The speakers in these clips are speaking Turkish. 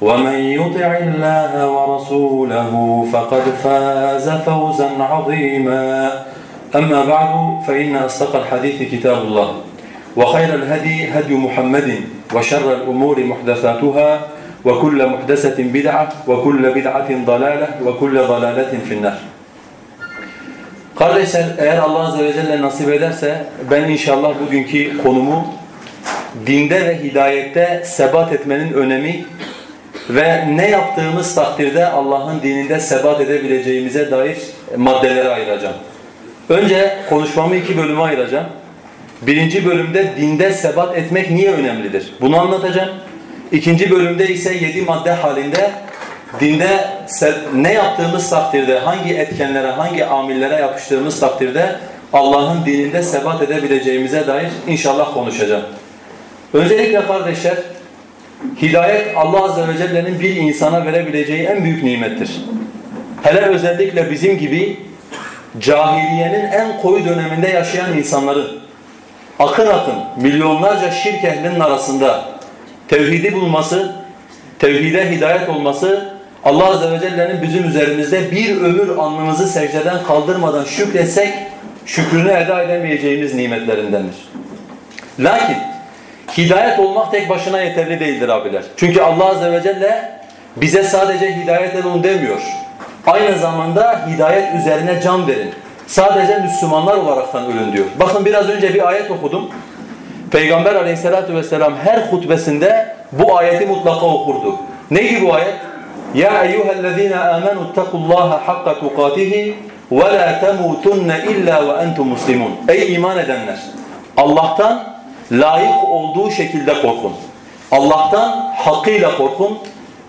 ومن يطع الله ورسوله فقد فاز فوزا عظيما. أما بعد فإن أصدق الحديث كتاب الله وخير الهدي هدي محمد وشر الأمور محدثاتها وكل محدثة بدعة وكل بدعة ضلالة وكل ضلالة في النار. Kardeşler eğer Allah Azze ve Celle nasip ederse ben inşallah bugünkü konumu dinde ve hidayette sebat etmenin önemi ve ne yaptığımız takdirde Allah'ın dininde sebat edebileceğimize dair maddelere ayıracağım. Önce konuşmamı iki bölüme ayıracağım. Birinci bölümde dinde sebat etmek niye önemlidir? Bunu anlatacağım. İkinci bölümde ise yedi madde halinde dinde ne yaptığımız takdirde, hangi etkenlere, hangi amillere yapıştığımız takdirde Allah'ın dininde sebat edebileceğimize dair inşallah konuşacağım. Öncelikle kardeşler, hidayet Allah Azze ve Celle'nin bir insana verebileceği en büyük nimettir. Hele özellikle bizim gibi cahiliyenin en koyu döneminde yaşayan insanların akın akın milyonlarca şirk ehlinin arasında tevhidi bulması, tevhide hidayet olması Allah Azze ve Celle'nin bizim üzerimizde bir ömür alnımızı secdeden kaldırmadan şükretsek şükrünü eda edemeyeceğimiz nimetlerindendir. Lakin hidayet olmak tek başına yeterli değildir abiler. Çünkü Allah Azze ve Celle bize sadece hidayet edin demiyor. Aynı zamanda hidayet üzerine can verin. Sadece Müslümanlar olaraktan ölün diyor. Bakın biraz önce bir ayet okudum. Peygamber aleyhissalatu vesselam her hutbesinde bu ayeti mutlaka okurdu. Neydi bu ayet? Ya eyyühellezine amenu ittakullaha hakka tukatihi ve la temutunne illa ve entum muslimun. Ey iman edenler! Allah'tan layık olduğu şekilde korkun. Allah'tan hakkıyla korkun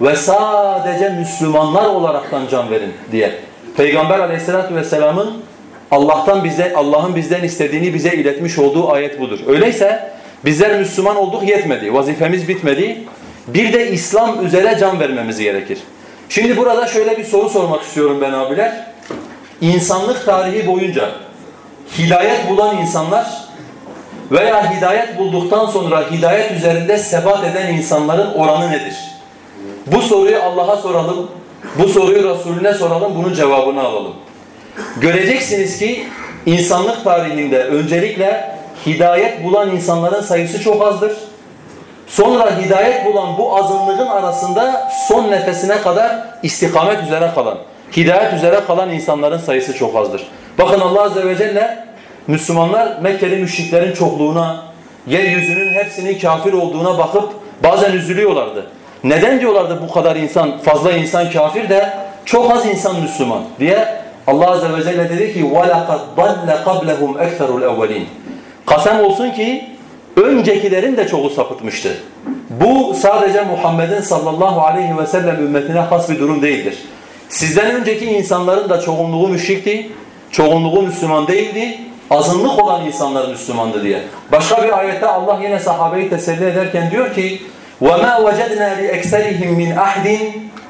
ve sadece Müslümanlar olaraktan can verin diye. Peygamber aleyhissalatu vesselamın Allah'tan bize Allah'ın bizden istediğini bize iletmiş olduğu ayet budur. Öyleyse bizler Müslüman olduk yetmedi. Vazifemiz bitmedi. Bir de İslam üzere can vermemiz gerekir. Şimdi burada şöyle bir soru sormak istiyorum ben abiler. İnsanlık tarihi boyunca hidayet bulan insanlar veya hidayet bulduktan sonra hidayet üzerinde sebat eden insanların oranı nedir? Bu soruyu Allah'a soralım, bu soruyu Resulüne soralım, bunun cevabını alalım. Göreceksiniz ki insanlık tarihinde öncelikle hidayet bulan insanların sayısı çok azdır. Sonra hidayet bulan bu azınlığın arasında son nefesine kadar istikamet üzere kalan, hidayet üzere kalan insanların sayısı çok azdır. Bakın Allah Azze ve Celle Müslümanlar Mekkeli müşriklerin çokluğuna, yeryüzünün hepsinin kafir olduğuna bakıp bazen üzülüyorlardı. Neden diyorlardı bu kadar insan, fazla insan kafir de çok az insan Müslüman diye Allah Azze ve Celle dedi ki وَلَقَدْ ضَلَّ قَبْلَهُمْ اَكْثَرُ الْاَوَّلِينَ Kasem olsun ki öncekilerin de çoğu sapıtmıştı. Bu sadece Muhammed'in sallallahu aleyhi ve sellem ümmetine has bir durum değildir. Sizden önceki insanların da çoğunluğu müşrikti, çoğunluğu Müslüman değildi, azınlık olan insanlar Müslümandı diye. Başka bir ayette Allah yine sahabeyi teselli ederken diyor ki وَمَا وَجَدْنَا لِأَكْسَرِهِمْ مِنْ أَحْدٍ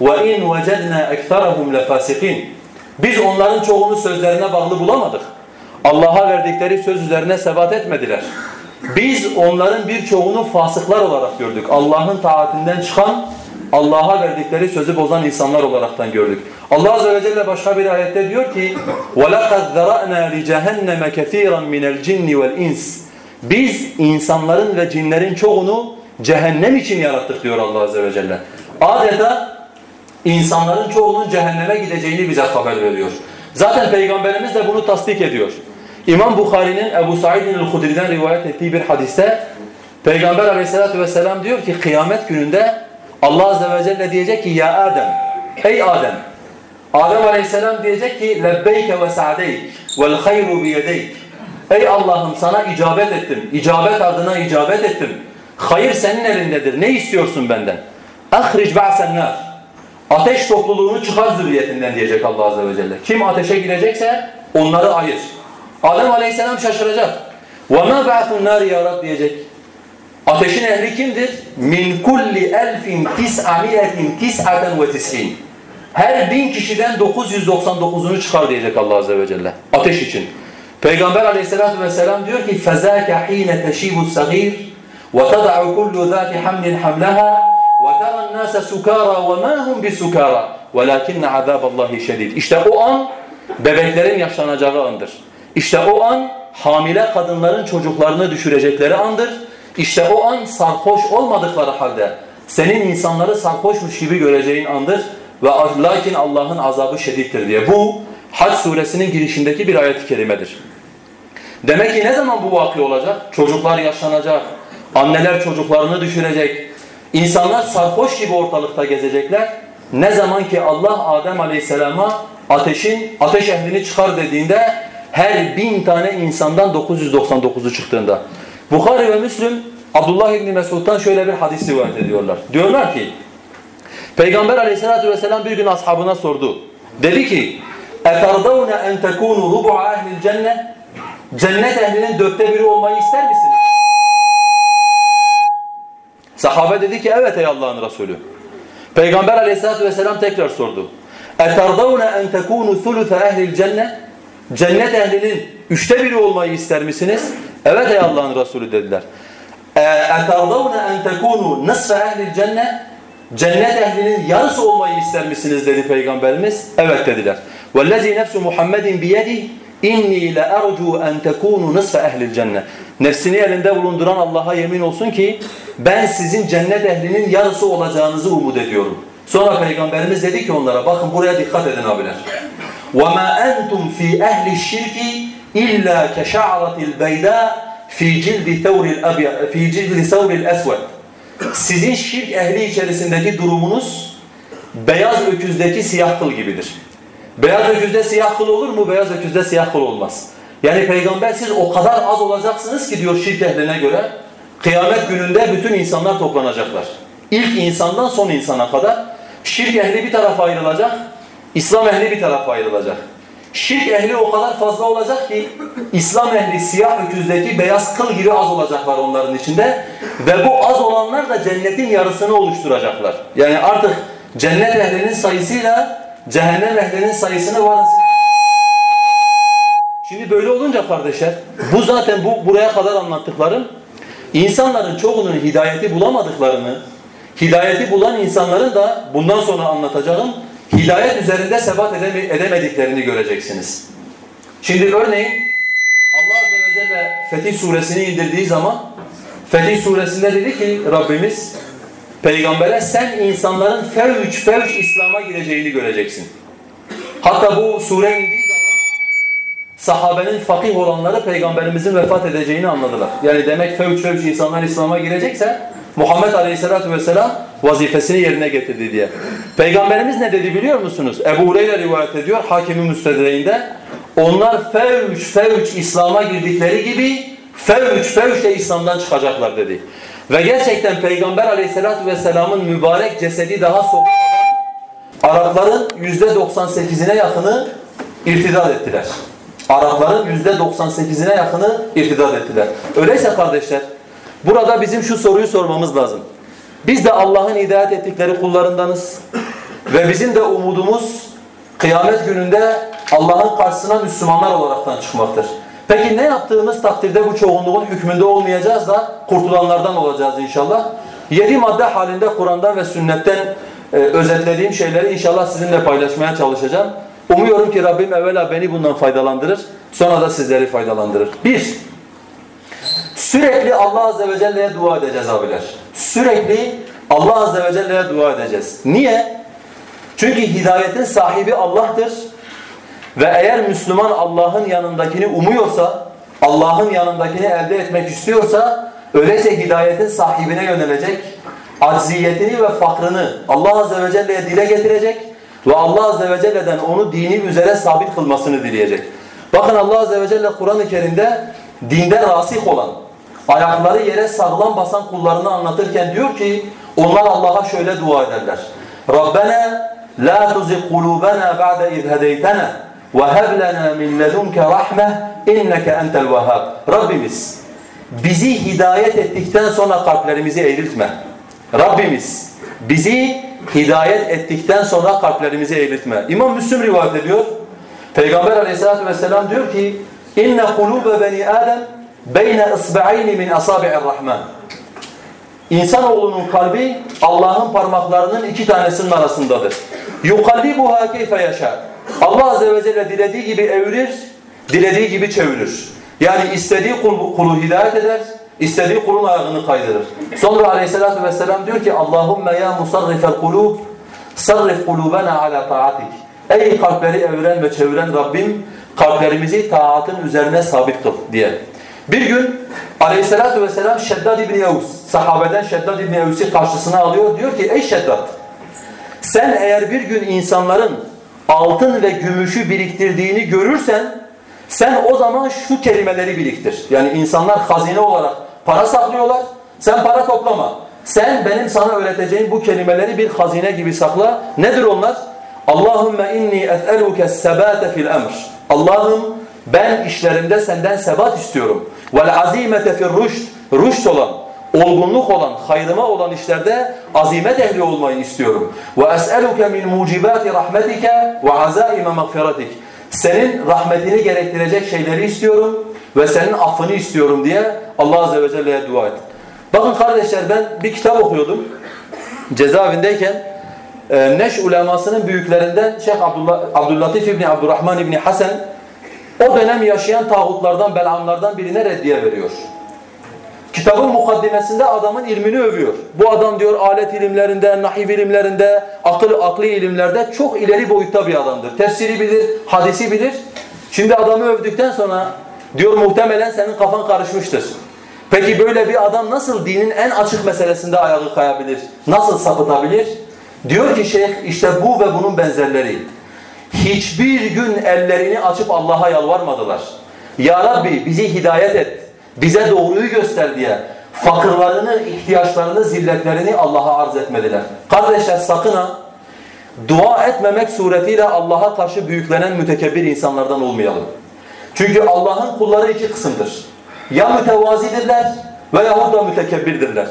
وَاِنْ وَجَدْنَا اَكْثَرَهُمْ لَفَاسِقِينَ Biz onların çoğunu sözlerine bağlı bulamadık. Allah'a verdikleri söz üzerine sebat etmediler. Biz onların birçoğunu fasıklar olarak gördük. Allah'ın taatinden çıkan, Allah'a verdikleri sözü bozan insanlar olaraktan gördük. Allah Azze ve Celle başka bir ayette diyor ki وَلَقَدْ ذَرَأْنَا لِجَهَنَّمَ كَثِيرًا مِنَ الْجِنِّ وَالْاِنسِ Biz insanların ve cinlerin çoğunu cehennem için yarattık diyor Allah Azze ve Celle. Adeta insanların çoğunun cehenneme gideceğini bize haber veriyor. Zaten Peygamberimiz de bunu tasdik ediyor. İmam Bukhari'nin Ebu Said'in el-Hudri'den rivayet ettiği bir hadiste Peygamber aleyhissalatü vesselam diyor ki kıyamet gününde Allah azze ve celle diyecek ki ya Adem ey Adem Adem aleyhisselam diyecek ki lebbeyke ve sa'deyk vel hayru biyedeyk ey Allah'ım sana icabet ettim icabet ardına icabet ettim hayır senin elindedir ne istiyorsun benden ahric ba'sen nar ateş topluluğunu çıkar zürriyetinden diyecek Allah azze ve celle kim ateşe girecekse onları ayır Adem aleyhisselam şaşıracak. وَمَا بَعْثُ النَّارِ ya Rab diyecek. Ateşin ehli kimdir? مِنْ كُلِّ أَلْفٍ تِسْعَمِيَةٍ تِسْعَةً وَتِسْعِينَ Her bin kişiden 999'unu çıkar diyecek Allah Azze ve Celle. Ateş için. Peygamber aleyhissalatü vesselam diyor ki فَذَاكَ حِينَ تَشِيبُ الصَّغِيرِ وَتَضَعُ كُلُّ ذَاتِ حَمْلٍ حَمْلَهَا وَتَرَى النَّاسَ سُكَارًا وَمَا هُمْ بِسُكَارًا وَلَكِنَّ عَذَابَ اللّٰهِ شَدِيدٍ İşte o an bebeklerin yaşlanacağı andır. İşte o an hamile kadınların çocuklarını düşürecekleri andır. İşte o an sarhoş olmadıkları halde senin insanları sarhoşmuş gibi göreceğin andır. Ve lakin Allah'ın azabı şedittir diye. Bu Hac suresinin girişindeki bir ayet-i kerimedir. Demek ki ne zaman bu vakı olacak? Çocuklar yaşlanacak, anneler çocuklarını düşürecek, insanlar sarhoş gibi ortalıkta gezecekler. Ne zaman ki Allah Adem Aleyhisselam'a ateşin, ateş ehlini çıkar dediğinde her bin tane insandan 999'u çıktığında. Bukhari ve Müslüm Abdullah İbni Mesud'dan şöyle bir hadis rivayet ediyorlar. Diyorlar ki Peygamber aleyhissalatü vesselam bir gün ashabına sordu. Dedi ki اَتَرْضَوْنَ اَنْ تَكُونُوا رُبُعَ اَهْلِ الْجَنَّةِ Cennet ehlinin dörtte biri olmayı ister misiniz? Sahabe dedi ki evet ey Allah'ın Resulü. Peygamber aleyhissalatü vesselam tekrar sordu. اَتَرْضَوْنَ اَنْ تَكُونُوا ثُلُثَ اَهْلِ الْجَنَّةِ Cennet ehlinin üçte biri olmayı ister misiniz? Evet ey Allah'ın Resulü dediler. اَتَرْضَوْنَ اَنْ تَكُونُوا نَصْفَ اَهْلِ الْجَنَّةِ Cennet ehlinin yarısı olmayı ister misiniz dedi Peygamberimiz. Evet dediler. وَالَّذ۪ي نَفْسُ مُحَمَّدٍ بِيَدِهِ اِنِّي لَأَرْجُوا اَنْ تَكُونُوا نَصْفَ اَهْلِ الْجَنَّةِ Nefsini elinde bulunduran Allah'a yemin olsun ki ben sizin cennet ehlinin yarısı olacağınızı umut ediyorum. Sonra Peygamberimiz dedi ki onlara bakın buraya dikkat edin abiler. وَمَا أَنْتُمْ فِي أَهْلِ الشِّرْكِ إِلَّا كَشَعْرَةِ الْبَيْدَاءِ فِي جِلْدِ ثَوْرِ فِي جِلْدِ ثَوْرِ الْأَسْوَدِ Sizin şirk ehli içerisindeki durumunuz beyaz öküzdeki siyah kıl gibidir. Beyaz öküzde siyah kıl olur mu? Beyaz öküzde siyah kıl olmaz. Yani peygamber siz o kadar az olacaksınız ki diyor şirk ehline göre kıyamet gününde bütün insanlar toplanacaklar. İlk insandan son insana kadar şirk ehli bir tarafa ayrılacak, İslam ehli bir tarafa ayrılacak. Şirk ehli o kadar fazla olacak ki İslam ehli siyah öküzdeki beyaz kıl gibi az olacaklar onların içinde ve bu az olanlar da cennetin yarısını oluşturacaklar. Yani artık cennet ehlinin sayısıyla cehennem ehlinin sayısını varın. Şimdi böyle olunca kardeşler bu zaten bu buraya kadar anlattıklarım insanların çoğunun hidayeti bulamadıklarını hidayeti bulan insanların da bundan sonra anlatacağım hidayet üzerinde sebat edemediklerini göreceksiniz. Şimdi örneğin Allah Azze ve Celle Fetih suresini indirdiği zaman Fetih suresinde dedi ki Rabbimiz peygambere sen insanların fevç fevç İslam'a gireceğini göreceksin. Hatta bu sure indiği zaman sahabenin fakih olanları peygamberimizin vefat edeceğini anladılar. Yani demek fevç fevç insanlar İslam'a girecekse Muhammed Aleyhisselatü Vesselam vazifesini yerine getirdi diye. Peygamberimiz ne dedi biliyor musunuz? Ebu Hureyre rivayet ediyor Hakim-i. Onlar fevç fevç İslam'a girdikleri gibi fevç fevç de İslam'dan çıkacaklar dedi. Ve gerçekten Peygamber Aleyhisselatü Vesselam'ın mübarek cesedi daha soğumadan Arapların yüzde 98'ine yakını irtidat ettiler. Arapların yüzde 98'ine yakını irtidat ettiler. Öyleyse kardeşler Burada bizim şu soruyu sormamız lazım. Biz de Allah'ın hidayet ettikleri kullarındanız. Ve bizim de umudumuz kıyamet gününde Allah'ın karşısına Müslümanlar olaraktan çıkmaktır. Peki ne yaptığımız takdirde bu çoğunluğun hükmünde olmayacağız da kurtulanlardan olacağız inşallah. Yedi madde halinde Kur'an'dan ve sünnetten e, özetlediğim şeyleri inşallah sizinle paylaşmaya çalışacağım. Umuyorum ki Rabbim evvela beni bundan faydalandırır, sonra da sizleri faydalandırır. Bir, sürekli Allah Azze ve Celle'ye dua edeceğiz abiler. Sürekli Allah Azze ve Celle'ye dua edeceğiz. Niye? Çünkü hidayetin sahibi Allah'tır. Ve eğer Müslüman Allah'ın yanındakini umuyorsa, Allah'ın yanındakini elde etmek istiyorsa, öyleyse hidayetin sahibine yönelecek, acziyetini ve fakrını Allah Azze ve Celle'ye dile getirecek ve Allah Azze ve Celle'den onu dini üzere sabit kılmasını dileyecek. Bakın Allah Azze ve Celle Kur'an-ı Kerim'de dinde rasih olan, Ayakları yere sağlam basan kullarını anlatırken diyor ki onlar Allah'a şöyle dua ederler. Rabbena la tuzigh kulubana ba'de iz hedeytena ve heb lena min ledunke rahme inneke entel vehhab. Rabbimiz bizi hidayet ettikten sonra kalplerimizi eğriltme. Rabbimiz bizi hidayet ettikten sonra kalplerimizi eğriltme. İmam Müslim rivayet ediyor. Peygamber Aleyhisselatü vesselam diyor ki inne kulube beni adem Beyne ısba'ayni min asabi'ir rahman. İnsanoğlunun kalbi Allah'ın parmaklarının iki tanesinin arasındadır. Yukallibuha keyfe yaşar. Allah azze ve celle dilediği gibi evirir, dilediği gibi çevirir. Yani istediği kul, kulu hidayet eder, istediği kulun ayağını kaydırır. Sonra aleyhissalatü vesselam diyor ki Allahümme ya musarrifel kulub, sarrif kulubena ala taatik. Ey kalpleri eviren ve çeviren Rabbim, kalplerimizi taatın üzerine sabit kıl diye. Bir gün aleyhissalatü vesselam Şeddad İbni Yavuz, sahabeden Şeddad İbni Yavuz'u karşısına alıyor. Diyor ki ey Şeddad sen eğer bir gün insanların altın ve gümüşü biriktirdiğini görürsen sen o zaman şu kelimeleri biriktir. Yani insanlar hazine olarak para saklıyorlar. Sen para toplama. Sen benim sana öğreteceğim bu kelimeleri bir hazine gibi sakla. Nedir onlar? Allahümme inni es'eluke sebate fil emr. Allah'ım ben işlerimde senden sebat istiyorum. Vel azimete fir rüşd. Rüşd olan, olgunluk olan, hayrıma olan işlerde azimet ehli olmayı istiyorum. Ve es'eluke min mucibati rahmetike ve azaime mağfiratik. Senin rahmetini gerektirecek şeyleri istiyorum ve senin affını istiyorum diye Allah azze ve celle'ye dua et. Bakın kardeşler ben bir kitap okuyordum. Cezaevindeyken e, Neş ulemasının büyüklerinden Şeyh Abdullah, Abdüllatif İbni Abdurrahman İbni Hasan o dönem yaşayan tağutlardan, belamlardan birine reddiye veriyor. Kitabın mukaddimesinde adamın ilmini övüyor. Bu adam diyor alet ilimlerinde, nahiv ilimlerinde, akıl akli ilimlerde çok ileri boyutta bir adamdır. Tefsiri bilir, hadisi bilir. Şimdi adamı övdükten sonra diyor muhtemelen senin kafan karışmıştır. Peki böyle bir adam nasıl dinin en açık meselesinde ayağı kayabilir? Nasıl sapıtabilir? Diyor ki şeyh işte bu ve bunun benzerleri. Hiçbir gün ellerini açıp Allah'a yalvarmadılar. Ya Rabbi bizi hidayet et bize doğruyu göster diye fakirlerini, ihtiyaçlarını, zilletlerini Allah'a arz etmediler. Kardeşler sakın ha dua etmemek suretiyle Allah'a karşı büyüklenen mütekebbir insanlardan olmayalım. Çünkü Allah'ın kulları iki kısımdır. Ya mütevazidirler veyahut da mütekebbirdirler.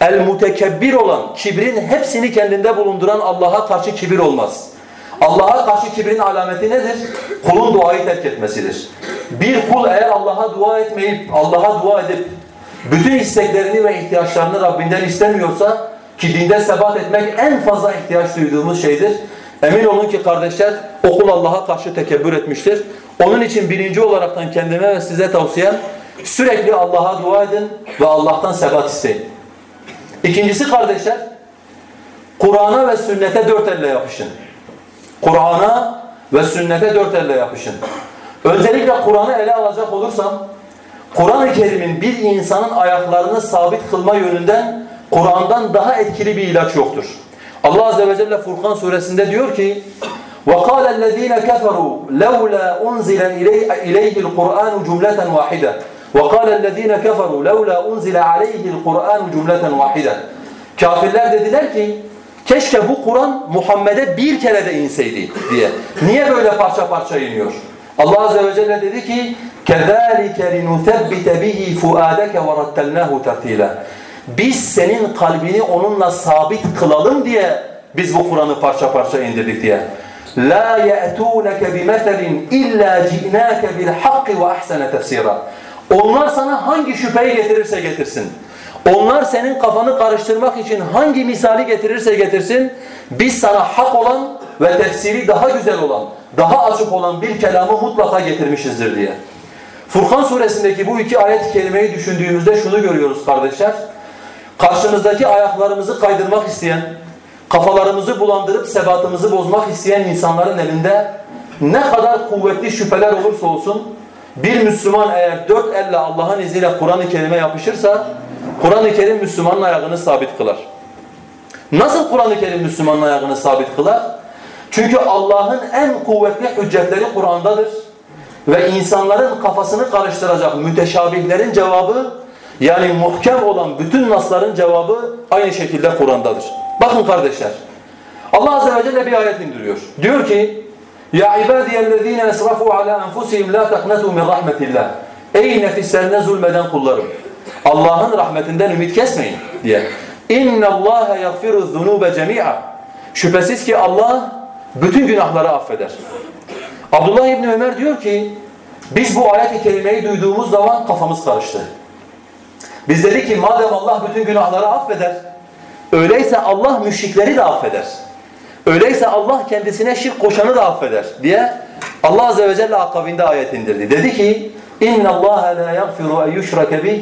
El mütekebbir olan, kibrin hepsini kendinde bulunduran Allah'a karşı kibir olmaz. Allah'a karşı kibrin alameti nedir? Kulun duayı terk etmesidir. Bir kul eğer Allah'a dua etmeyip, Allah'a dua edip bütün isteklerini ve ihtiyaçlarını Rabbinden istemiyorsa ki dinde sebat etmek en fazla ihtiyaç duyduğumuz şeydir. Emin olun ki kardeşler okul Allah'a karşı tekebbür etmiştir. Onun için birinci olaraktan kendime ve size tavsiyem sürekli Allah'a dua edin ve Allah'tan sebat isteyin. İkincisi kardeşler Kur'an'a ve sünnete dört elle yapışın. Kur'an'a ve sünnete dört elle yapışın. Öncelikle Kur'an'ı ele alacak olursam, Kur'an-ı Kerim'in bir insanın ayaklarını sabit kılma yönünden Kur'an'dan daha etkili bir ilaç yoktur. Allah Azze ve Celle Furkan suresinde diyor ki وَقَالَ الَّذ۪ينَ كَفَرُوا لَوْلَا اُنْزِلَ اِلَيْهِ الْقُرْآنُ جُمْلَةً وَاحِدًا وَقَالَ الَّذ۪ينَ كَفَرُوا لَوْلَا اُنْزِلَ عَلَيْهِ الْقُرْآنُ جُمْلَةً وَاحِدًا Kafirler dediler ki keşke bu Kur'an Muhammed'e bir kere de inseydi diye. Niye böyle parça parça iniyor? Allah Azze ve Celle dedi ki كَذَٰلِكَ لِنُثَبِّتَ بِهِ فُؤَادَكَ وَرَتَّلْنَاهُ تَرْتِيلًا Biz senin kalbini onunla sabit kılalım diye biz bu Kur'an'ı parça parça indirdik diye. La ye'tunke bimeselin illa ci'nake bil hakki ve ahsene tefsira. Onlar sana hangi şüpheyi getirirse getirsin. onlar senin kafanı karıştırmak için hangi misali getirirse getirsin. Biz sana hak olan ve tefsiri daha güzel olan, daha açık olan bir kelamı mutlaka getirmişizdir diye. Furkan suresindeki bu iki ayet-i kerimeyi düşündüğümüzde şunu görüyoruz kardeşler. Karşımızdaki ayaklarımızı kaydırmak isteyen, kafalarımızı bulandırıp sebatımızı bozmak isteyen insanların elinde ne kadar kuvvetli şüpheler olursa olsun bir Müslüman eğer dört elle Allah'ın izniyle Kur'an-ı Kerim'e yapışırsa Kur'an-ı Kerim Müslümanın ayağını sabit kılar. Nasıl Kur'an-ı Kerim Müslümanın ayağını sabit kılar? Çünkü Allah'ın en kuvvetli hüccetleri Kur'an'dadır. Ve insanların kafasını karıştıracak müteşabihlerin cevabı yani muhkem olan bütün nasların cevabı aynı şekilde Kur'an'dadır. Bakın kardeşler. Allah Azze ve Celle bir ayet indiriyor. Diyor ki Ya ibadiyellezine esrafu ala enfusihim la taknatu min rahmetillah. Ey nefislerine zulmeden kullarım. Allah'ın rahmetinden ümit kesmeyin diye. İnna Allah yaghfiru zunuba cemi'a. Şüphesiz ki Allah bütün günahları affeder. Abdullah İbni Ömer diyor ki biz bu ayet-i kerimeyi duyduğumuz zaman kafamız karıştı. Biz dedik ki madem Allah bütün günahları affeder, öyleyse Allah müşrikleri de affeder. Öyleyse Allah kendisine şirk koşanı da affeder diye Allah Azze ve Celle akabinde ayet indirdi. Dedi ki اِنَّ اللّٰهَ لَا يَغْفِرُ اَنْ يُشْرَكَ بِهِ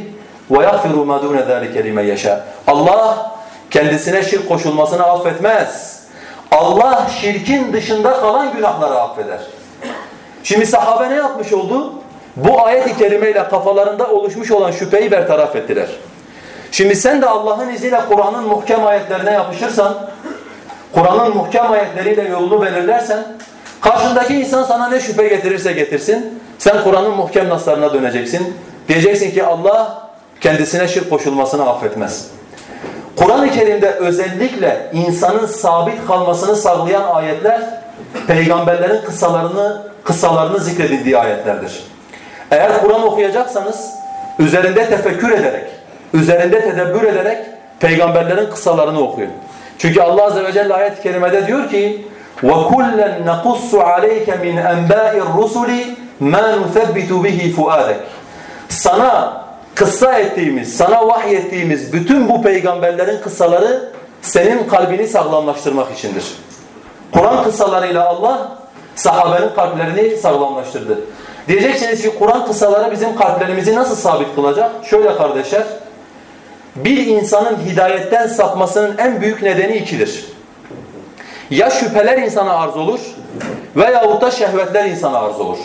وَيَغْفِرُ مَا دُونَ ذَٰلِكَ لِمَنْ يَشَاءُ Allah kendisine şirk koşulmasını affetmez. Allah şirkin dışında kalan günahları affeder. Şimdi sahabe ne yapmış oldu? Bu ayet-i kerimeyle kafalarında oluşmuş olan şüpheyi bertaraf ettiler. Şimdi sen de Allah'ın izniyle Kur'an'ın muhkem ayetlerine yapışırsan, Kur'an'ın muhkem ayetleriyle yolunu belirlersen, karşındaki insan sana ne şüphe getirirse getirsin, sen Kur'an'ın muhkem naslarına döneceksin. Diyeceksin ki Allah kendisine şirk koşulmasını affetmez. Kur'an-ı Kerim'de özellikle insanın sabit kalmasını sağlayan ayetler, peygamberlerin kıssalarını, kıssalarını zikredildiği ayetlerdir. Eğer Kur'an okuyacaksanız üzerinde tefekkür ederek, üzerinde tedebbür ederek peygamberlerin kıssalarını okuyun. Çünkü Allah Azze ve Celle ayet-i kerimede diyor ki وَكُلًّا نَقُصُّ عَلَيْكَ مِنْ أَنْبَاءِ الرُّسُلِ مَا نُثَبِّتُ بِهِ فُؤَادَكَ Sana kıssa ettiğimiz, sana vahyettiğimiz bütün bu peygamberlerin kıssaları senin kalbini sağlamlaştırmak içindir. Kur'an kıssalarıyla Allah sahabenin kalplerini sağlamlaştırdı. Diyeceksiniz ki Kur'an kıssaları bizim kalplerimizi nasıl sabit kılacak? Şöyle kardeşler, bir insanın hidayetten sapmasının en büyük nedeni ikidir. Ya şüpheler insana arz olur veyahut da şehvetler insana arz olur.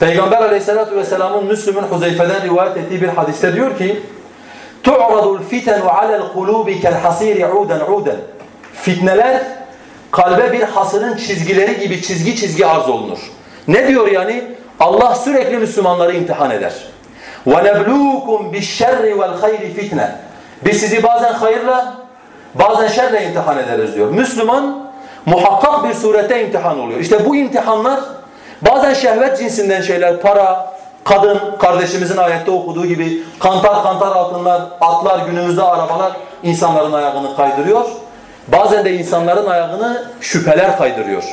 Peygamber aleyhissalatu vesselamın Müslüm'ün Huzeyfe'den rivayet ettiği bir hadiste diyor ki تُعْرَضُ الْفِتَنُ عَلَى الْقُلُوبِ كَالْحَصِيرِ عُودًا عُودًا Fitneler kalbe bir hasırın çizgileri gibi çizgi çizgi arz olunur. Ne diyor yani? Allah sürekli Müslümanları imtihan eder. وَنَبْلُوكُمْ بِالشَّرِّ وَالْخَيْرِ fitne. Biz sizi bazen hayırla, bazen şerle imtihan ederiz diyor. Müslüman muhakkak bir surette imtihan oluyor. İşte bu imtihanlar bazen şehvet cinsinden şeyler, para, kadın, kardeşimizin ayette okuduğu gibi kantar kantar altınlar, atlar, günümüzde arabalar insanların ayağını kaydırıyor. Bazen de insanların ayağını şüpheler kaydırıyor.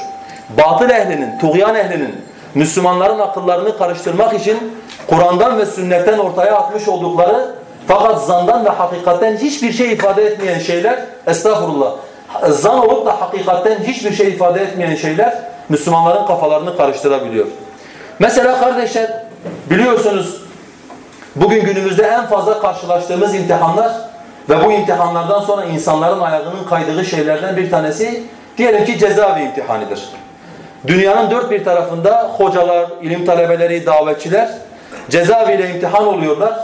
Batıl ehlinin, tuğyan ehlinin, Müslümanların akıllarını karıştırmak için Kur'an'dan ve sünnetten ortaya atmış oldukları fakat zandan ve hakikatten hiçbir şey ifade etmeyen şeyler, estağfurullah, zan olup da hakikatten hiçbir şey ifade etmeyen şeyler Müslümanların kafalarını karıştırabiliyor. Mesela kardeşler biliyorsunuz bugün günümüzde en fazla karşılaştığımız imtihanlar ve bu imtihanlardan sonra insanların ayağının kaydığı şeylerden bir tanesi diyelim ki cezaevi imtihanıdır. Dünyanın dört bir tarafında hocalar, ilim talebeleri, davetçiler cezaeviyle imtihan oluyorlar.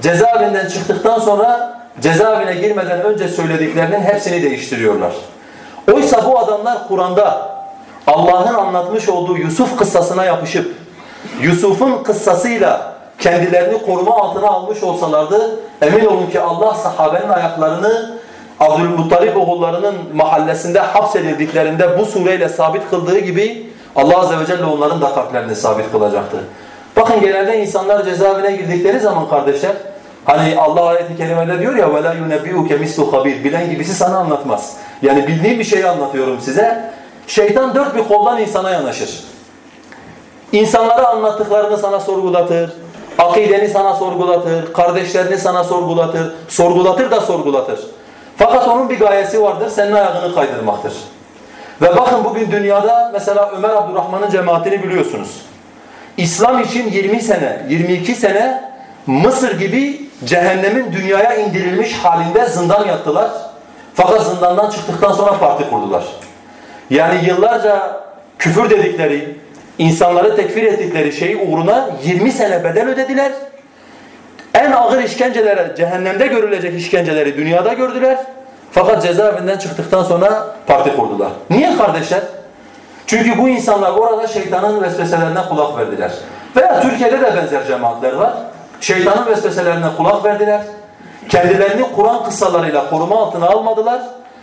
Cezaevinden çıktıktan sonra cezaevine girmeden önce söylediklerinin hepsini değiştiriyorlar. Oysa bu adamlar Kur'an'da Allah'ın anlatmış olduğu Yusuf kıssasına yapışıp Yusuf'un kıssasıyla kendilerini koruma altına almış olsalardı emin olun ki Allah sahabenin ayaklarını Abdülmuttalip oğullarının mahallesinde hapsedildiklerinde bu sureyle sabit kıldığı gibi Allah Azze ve Celle onların da kalplerini sabit kılacaktı. Bakın genelde insanlar cezaevine girdikleri zaman kardeşler hani Allah ayeti kerimede diyor ya وَلَا يُنَبِّئُكَ مِسْلُ خَبِيرٍ Bilen gibisi sana anlatmaz. Yani bildiğim bir şeyi anlatıyorum size. şeytan dört bir koldan insana yanaşır. İnsanlara anlattıklarını sana sorgulatır, akideni sana sorgulatır, kardeşlerini sana sorgulatır, sorgulatır da sorgulatır. Fakat onun bir gayesi vardır, senin ayağını kaydırmaktır. Ve bakın bugün dünyada mesela Ömer Abdurrahman'ın cemaatini biliyorsunuz. İslam için 20 sene, 22 sene Mısır gibi cehennemin dünyaya indirilmiş halinde zindan yattılar. Fakat zindandan çıktıktan sonra parti kurdular. Yani yıllarca küfür dedikleri, insanları tekfir ettikleri şeyi uğruna 20 sene bedel ödediler. En ağır işkencelere, cehennemde görülecek işkenceleri dünyada gördüler. Fakat cezaevinden çıktıktan sonra parti kurdular. Niye kardeşler? Çünkü bu insanlar orada şeytanın vesveselerine kulak verdiler. Veya Türkiye'de de benzer cemaatler var. Şeytanın vesveselerine kulak verdiler. Kendilerini Kur'an kıssalarıyla koruma altına almadılar.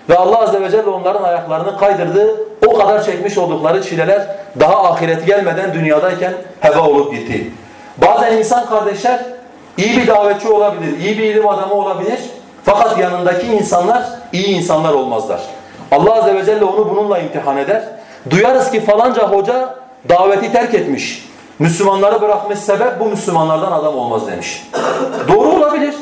Ve Allah Azze ve Celle onların ayaklarını kaydırdı. O kadar çekmiş oldukları çileler daha ahiret gelmeden dünyadayken heba olup gitti. Bazen insan kardeşler iyi bir davetçi olabilir, iyi bir ilim adamı olabilir. Fakat yanındaki insanlar iyi insanlar olmazlar. Allah Azze ve Celle onu bununla imtihan eder. Duyarız ki falanca hoca daveti terk etmiş. Müslümanları bırakmış sebep bu Müslümanlardan adam olmaz demiş. Doğru olabilir.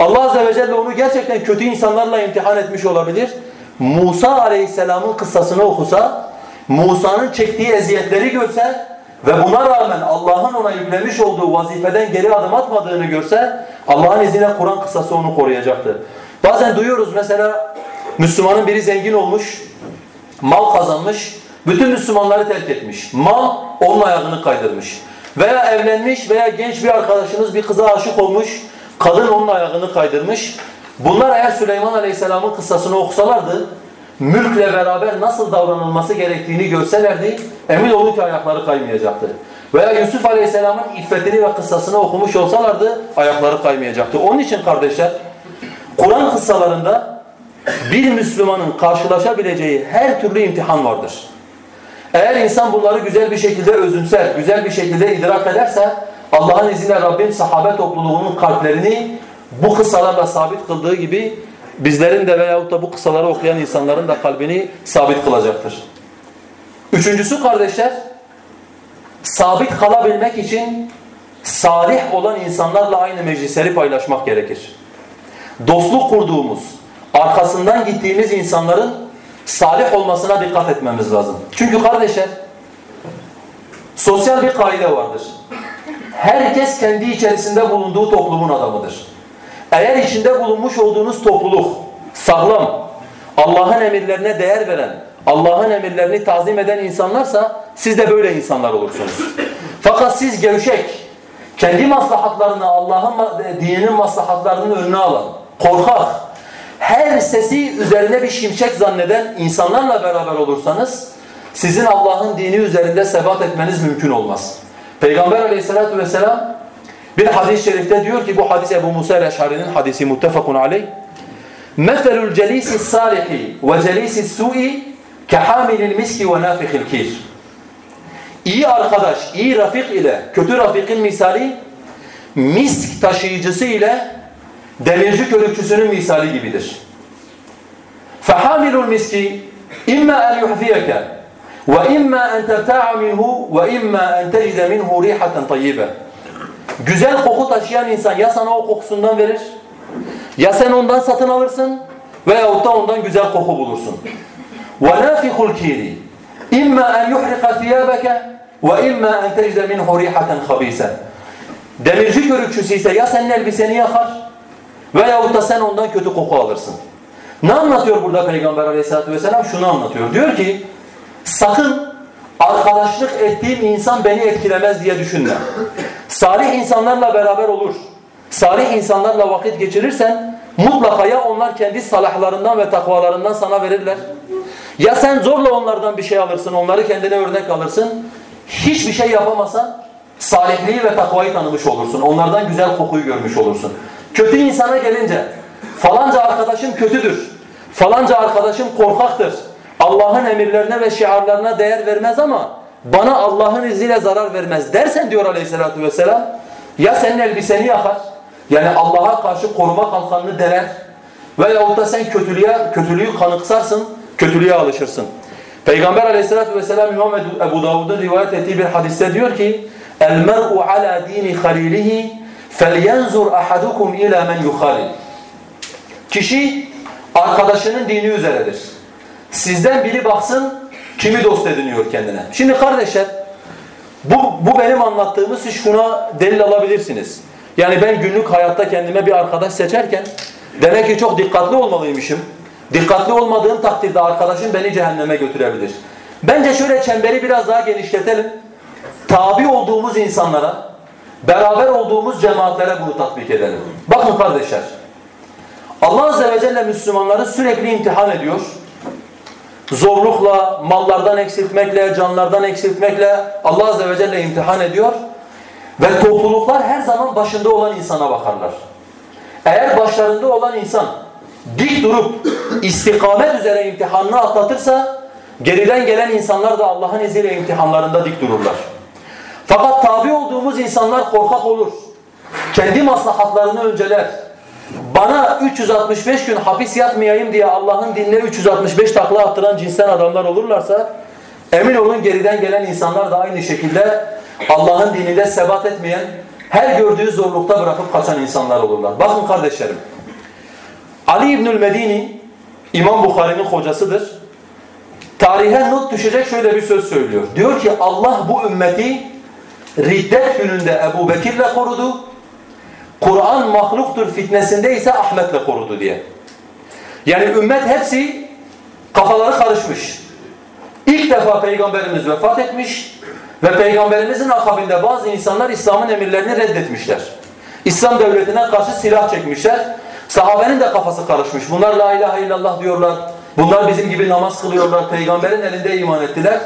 Allah Azze ve Celle onu gerçekten kötü insanlarla imtihan etmiş olabilir. Musa Aleyhisselam'ın kıssasını okusa, Musa'nın çektiği eziyetleri görse ve buna rağmen Allah'ın ona yüklemiş olduğu vazifeden geri adım atmadığını görse Allah'ın izniyle Kur'an kıssası onu koruyacaktır. Bazen duyuyoruz mesela Müslümanın biri zengin olmuş, mal kazanmış, bütün Müslümanları terk etmiş. Mal onun ayağını kaydırmış. Veya evlenmiş veya genç bir arkadaşınız bir kıza aşık olmuş, kadın onun ayağını kaydırmış. Bunlar eğer Süleyman Aleyhisselam'ın kıssasını okusalardı, mülkle beraber nasıl davranılması gerektiğini görselerdi, emin olun ki ayakları kaymayacaktı. Veya Yusuf Aleyhisselam'ın iffetini ve kıssasını okumuş olsalardı, ayakları kaymayacaktı. Onun için kardeşler, Kur'an kıssalarında bir Müslümanın karşılaşabileceği her türlü imtihan vardır. Eğer insan bunları güzel bir şekilde özümser, güzel bir şekilde idrak ederse Allah'ın izniyle Rabbim sahabe topluluğunun kalplerini bu kıssalarla sabit kıldığı gibi bizlerin de veyahut da bu kıssaları okuyan insanların da kalbini sabit kılacaktır. Üçüncüsü kardeşler, sabit kalabilmek için salih olan insanlarla aynı meclisleri paylaşmak gerekir. Dostluk kurduğumuz, arkasından gittiğimiz insanların salih olmasına dikkat etmemiz lazım. Çünkü kardeşler, sosyal bir kaide vardır. Herkes kendi içerisinde bulunduğu toplumun adamıdır. Eğer içinde bulunmuş olduğunuz topluluk sağlam, Allah'ın emirlerine değer veren, Allah'ın emirlerini tazim eden insanlarsa siz de böyle insanlar olursunuz. Fakat siz gevşek, kendi maslahatlarını Allah'ın dininin maslahatlarının önüne alan, korkak, her sesi üzerine bir şimşek zanneden insanlarla beraber olursanız sizin Allah'ın dini üzerinde sebat etmeniz mümkün olmaz. Peygamber aleyhissalatu vesselam bir hadis-i şerifte diyor ki bu hadis Ebu Musa el-Eşhari'nin hadisi muttefakun aleyh. مَثَلُ الْجَلِيسِ الصَّالِحِ وَجَلِيسِ السُّوءِ كَحَامِلِ الْمِسْكِ وَنَافِخِ الْكِيرِ İyi arkadaş, iyi rafik ile kötü rafikin misali misk taşıyıcısı ile demirci körükçüsünün misali gibidir. فَحَامِلُ الْمِسْكِ اِمَّا اَنْ يُحْفِيَكَ وَاِمَّا اَنْ تَبْتَعَ مِنْهُ وَاِمَّا اَنْ تَجِدَ مِنْهُ رِيحَةً طَيِّبًا Güzel koku taşıyan insan ya sana o kokusundan verir, ya sen ondan satın alırsın veyahut da ondan güzel koku bulursun. وَنَافِخُ الْكِيرِ اِمَّا اَنْ يُحْرِقَ ثِيَابَكَ وَاِمَّا اَنْ تَجْدَ مِنْهُ رِيحَةً خَب۪يسًا Demirci körükçüsü ise ya senin elbiseni yakar veyahut da sen ondan kötü koku alırsın. Ne anlatıyor burada Peygamber aleyhissalatü vesselam? Şunu anlatıyor. Diyor ki sakın arkadaşlık ettiğim insan beni etkilemez diye düşünme. Salih insanlarla beraber olur. Salih insanlarla vakit geçirirsen mutlaka ya onlar kendi salahlarından ve takvalarından sana verirler. Ya sen zorla onlardan bir şey alırsın, onları kendine örnek alırsın. Hiçbir şey yapamasan salihliği ve takvayı tanımış olursun. Onlardan güzel kokuyu görmüş olursun. Kötü insana gelince falanca arkadaşım kötüdür. Falanca arkadaşım korkaktır. Allah'ın emirlerine ve şiarlarına değer vermez ama bana Allah'ın izniyle zarar vermez dersen diyor aleyhissalatü vesselam ya senin elbiseni yakar yani Allah'a karşı koruma kalkanını deler veyahut da sen kötülüğe, kötülüğü kanıksarsın kötülüğe alışırsın. Peygamber aleyhissalatü vesselam İmam Ebu Davud'un rivayet ettiği bir hadiste diyor ki الْمَرْءُ عَلَى دِينِ خَلِيلِهِ فَلْيَنْزُرْ أَحَدُكُمْ اِلَى مَنْ يُخَالِلِ Kişi arkadaşının dini üzeredir. Sizden biri baksın kimi dost ediniyor kendine. Şimdi kardeşler bu, bu benim anlattığımı siz şuna delil alabilirsiniz. Yani ben günlük hayatta kendime bir arkadaş seçerken demek ki çok dikkatli olmalıymışım. Dikkatli olmadığım takdirde arkadaşım beni cehenneme götürebilir. Bence şöyle çemberi biraz daha genişletelim. Tabi olduğumuz insanlara, beraber olduğumuz cemaatlere bunu tatbik edelim. Bakın kardeşler, Allah Azze ve Celle Müslümanları sürekli imtihan ediyor. Zorlukla, mallardan eksiltmekle, canlardan eksiltmekle Allah Azze ve Celle imtihan ediyor. Ve topluluklar her zaman başında olan insana bakarlar. Eğer başlarında olan insan dik durup istikamet üzere imtihanını atlatırsa geriden gelen insanlar da Allah'ın izniyle imtihanlarında dik dururlar. Fakat tabi olduğumuz insanlar korkak olur. Kendi maslahatlarını önceler. Bana 365 gün hapis yatmayayım diye Allah'ın dinine 365 takla attıran cinsten adamlar olurlarsa emin olun geriden gelen insanlar da aynı şekilde Allah'ın dininde sebat etmeyen, her gördüğü zorlukta bırakıp kaçan insanlar olurlar. Bakın kardeşlerim. Ali İbnül Medini İmam Bukhari'nin hocasıdır. Tarihe not düşecek şöyle bir söz söylüyor. Diyor ki Allah bu ümmeti riddet gününde Ebu Bekir'le korudu. Kur'an mahluktur fitnesinde ise Ahmet'le korudu diye. Yani ümmet hepsi kafaları karışmış. İlk defa Peygamberimiz vefat etmiş ve Peygamberimizin akabinde bazı insanlar İslam'ın emirlerini reddetmişler. İslam devletine karşı silah çekmişler. Sahabenin de kafası karışmış. Bunlar la ilahe illallah diyorlar. Bunlar bizim gibi namaz kılıyorlar. Peygamberin elinde iman ettiler.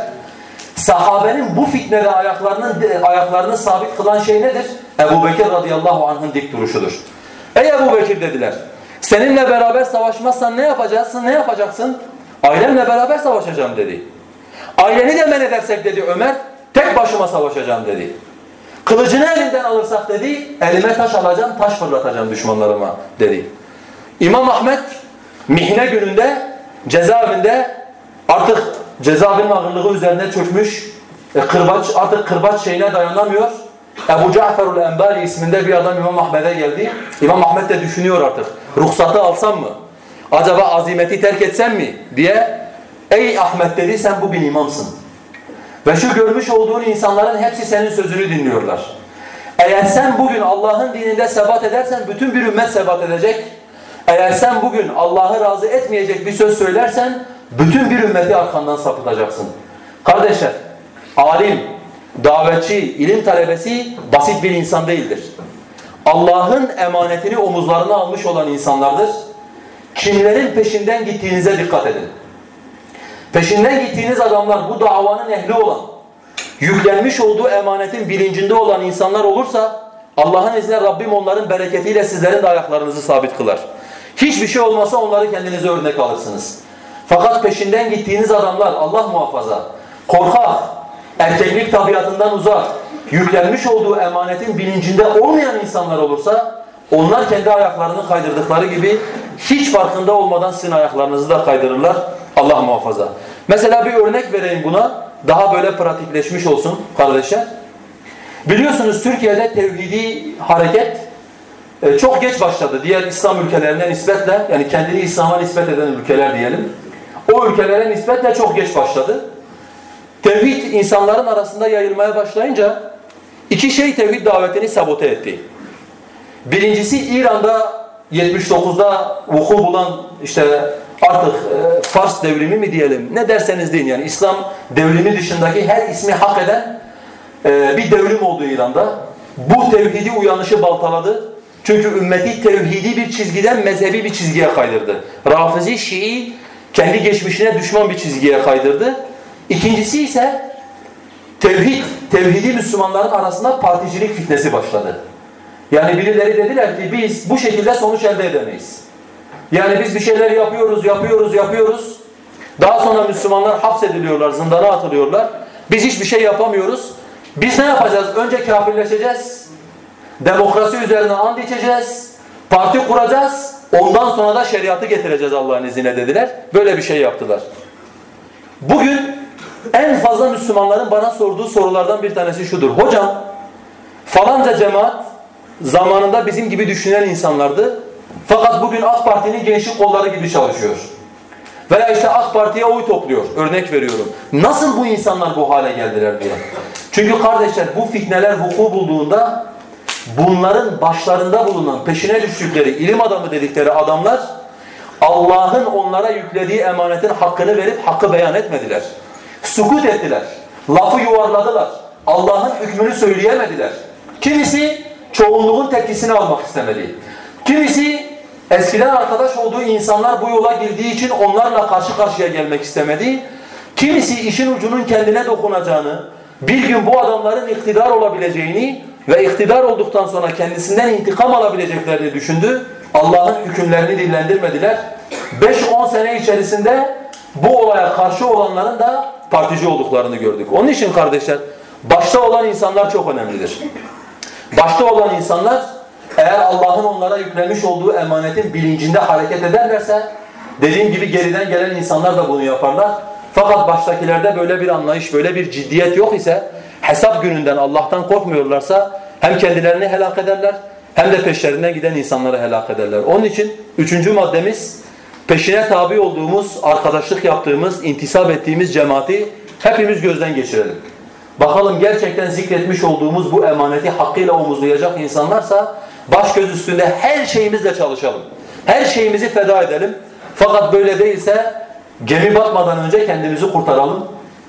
Sahabenin bu fitnede ayaklarının ayaklarını sabit kılan şey nedir? Ebu Bekir radıyallahu anh'ın dik duruşudur. Ey Ebu Bekir dediler. Seninle beraber savaşmazsan ne yapacaksın? Ne yapacaksın? Ailemle beraber savaşacağım dedi. Aileni de men edersek dedi Ömer, tek başıma savaşacağım dedi. Kılıcını elinden alırsak dedi, elime taş alacağım, taş fırlatacağım düşmanlarıma dedi. İmam Ahmet mihne gününde cezaevinde artık cezaevinin ağırlığı üzerine çökmüş, e, kırbaç artık kırbaç şeyine dayanamıyor. Ebu Caferul Enbari isminde bir adam İmam Ahmet'e geldi. İmam Ahmet de düşünüyor artık. Ruhsatı alsam mı? Acaba azimeti terk etsem mi? diye. Ey Ahmet dedi sen bugün imamsın. Ve şu görmüş olduğun insanların hepsi senin sözünü dinliyorlar. Eğer sen bugün Allah'ın dininde sebat edersen bütün bir ümmet sebat edecek. Eğer sen bugün Allah'ı razı etmeyecek bir söz söylersen bütün bir ümmeti arkandan sapıtacaksın. Kardeşler, alim, davetçi, ilim talebesi basit bir insan değildir. Allah'ın emanetini omuzlarına almış olan insanlardır. Kimlerin peşinden gittiğinize dikkat edin. Peşinden gittiğiniz adamlar bu davanın ehli olan, yüklenmiş olduğu emanetin bilincinde olan insanlar olursa Allah'ın izniyle Rabbim onların bereketiyle sizlerin de ayaklarınızı sabit kılar. Hiçbir şey olmasa onları kendinize örnek alırsınız. Fakat peşinden gittiğiniz adamlar Allah muhafaza, korkak, erkeklik tabiatından uzak, yüklenmiş olduğu emanetin bilincinde olmayan insanlar olursa onlar kendi ayaklarını kaydırdıkları gibi hiç farkında olmadan sizin ayaklarınızı da kaydırırlar. Allah muhafaza. Mesela bir örnek vereyim buna. Daha böyle pratikleşmiş olsun kardeşler. Biliyorsunuz Türkiye'de tevhidi hareket e, çok geç başladı. Diğer İslam ülkelerine nispetle yani kendini İslam'a nispet eden ülkeler diyelim. O ülkelere nispetle çok geç başladı. Tevhid insanların arasında yayılmaya başlayınca iki şey tevhid davetini sabote etti. Birincisi İran'da 79'da vuku bulan işte artık e, Fars devrimi mi diyelim ne derseniz deyin yani İslam devrimi dışındaki her ismi hak eden e, bir devrim oldu İran'da. Bu tevhidi uyanışı baltaladı. Çünkü ümmeti tevhidi bir çizgiden mezhebi bir çizgiye kaydırdı. Rafizi, Şii kendi geçmişine düşman bir çizgiye kaydırdı. İkincisi ise tevhid, tevhidi Müslümanların arasında particilik fitnesi başladı. Yani birileri dediler ki biz bu şekilde sonuç elde edemeyiz. Yani biz bir şeyler yapıyoruz, yapıyoruz, yapıyoruz. Daha sonra Müslümanlar hapsediliyorlar, zindana atılıyorlar. Biz hiçbir şey yapamıyoruz. Biz ne yapacağız? Önce kafirleşeceğiz. Demokrasi üzerine and içeceğiz. Parti kuracağız. Ondan sonra da şeriatı getireceğiz Allah'ın izniyle dediler. Böyle bir şey yaptılar. Bugün en fazla Müslümanların bana sorduğu sorulardan bir tanesi şudur. Hocam falanca cemaat zamanında bizim gibi düşünen insanlardı. Fakat bugün AK Parti'nin gençlik kolları gibi çalışıyor. Veya işte AK Parti'ye oy topluyor. Örnek veriyorum. Nasıl bu insanlar bu hale geldiler diye. Çünkü kardeşler bu fitneler vuku bulduğunda bunların başlarında bulunan peşine düştükleri ilim adamı dedikleri adamlar Allah'ın onlara yüklediği emanetin hakkını verip hakkı beyan etmediler. Sukut ettiler. Lafı yuvarladılar. Allah'ın hükmünü söyleyemediler. Kimisi çoğunluğun tepkisini almak istemedi. Kimisi eskiden arkadaş olduğu insanlar bu yola girdiği için onlarla karşı karşıya gelmek istemedi. Kimisi işin ucunun kendine dokunacağını, bir gün bu adamların iktidar olabileceğini ve iktidar olduktan sonra kendisinden intikam alabileceklerini düşündü. Allah'ın hükümlerini dillendirmediler. 5-10 sene içerisinde bu olaya karşı olanların da partici olduklarını gördük. Onun için kardeşler başta olan insanlar çok önemlidir. Başta olan insanlar eğer Allah'ın onlara yüklemiş olduğu emanetin bilincinde hareket ederlerse dediğim gibi geriden gelen insanlar da bunu yaparlar. Fakat baştakilerde böyle bir anlayış, böyle bir ciddiyet yok ise hesap gününden Allah'tan korkmuyorlarsa hem kendilerini helak ederler hem de peşlerinden giden insanları helak ederler. Onun için üçüncü maddemiz peşine tabi olduğumuz, arkadaşlık yaptığımız, intisap ettiğimiz cemaati hepimiz gözden geçirelim. Bakalım gerçekten zikretmiş olduğumuz bu emaneti hakkıyla omuzlayacak insanlarsa baş göz üstünde her şeyimizle çalışalım. Her şeyimizi feda edelim. Fakat böyle değilse gemi batmadan önce kendimizi kurtaralım.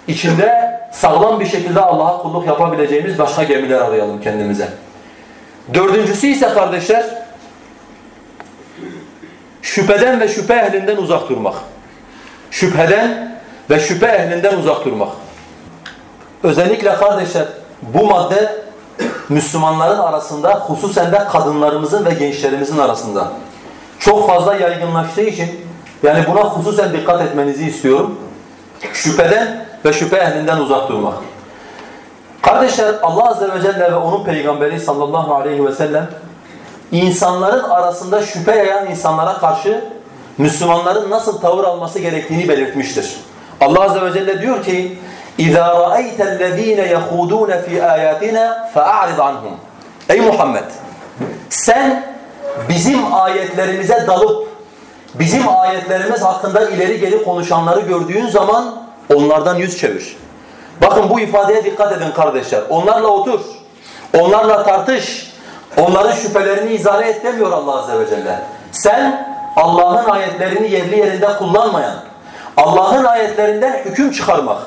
İçinde sağlam bir şekilde Allah'a kulluk yapabileceğimiz başka gemiler arayalım kendimize. Dördüncüsü ise kardeşler şüpheden ve şüphe ehlinden uzak durmak. Şüpheden ve şüphe ehlinden uzak durmak. Özellikle kardeşler bu madde Müslümanların arasında hususen de kadınlarımızın ve gençlerimizin arasında çok fazla yaygınlaştığı için yani buna hususen dikkat etmenizi istiyorum. Şüpheden ve şüphe ehlinden uzak durmak. Kardeşler Allah Azze ve Celle ve onun peygamberi sallallahu aleyhi ve sellem insanların arasında şüphe yayan insanlara karşı Müslümanların nasıl tavır alması gerektiğini belirtmiştir. Allah Azze ve Celle diyor ki اِذَا رَأَيْتَ الَّذ۪ينَ يَخُودُونَ فِي آيَاتِنَا فَاَعْرِضْ عَنْهُمْ Ey Muhammed! Sen bizim ayetlerimize dalıp bizim ayetlerimiz hakkında ileri geri konuşanları gördüğün zaman onlardan yüz çevir. Bakın bu ifadeye dikkat edin kardeşler. Onlarla otur. Onlarla tartış. Onların şüphelerini izale et demiyor Allah Azze ve Celle. Sen Allah'ın ayetlerini yerli yerinde kullanmayan, Allah'ın ayetlerinden hüküm çıkarmak,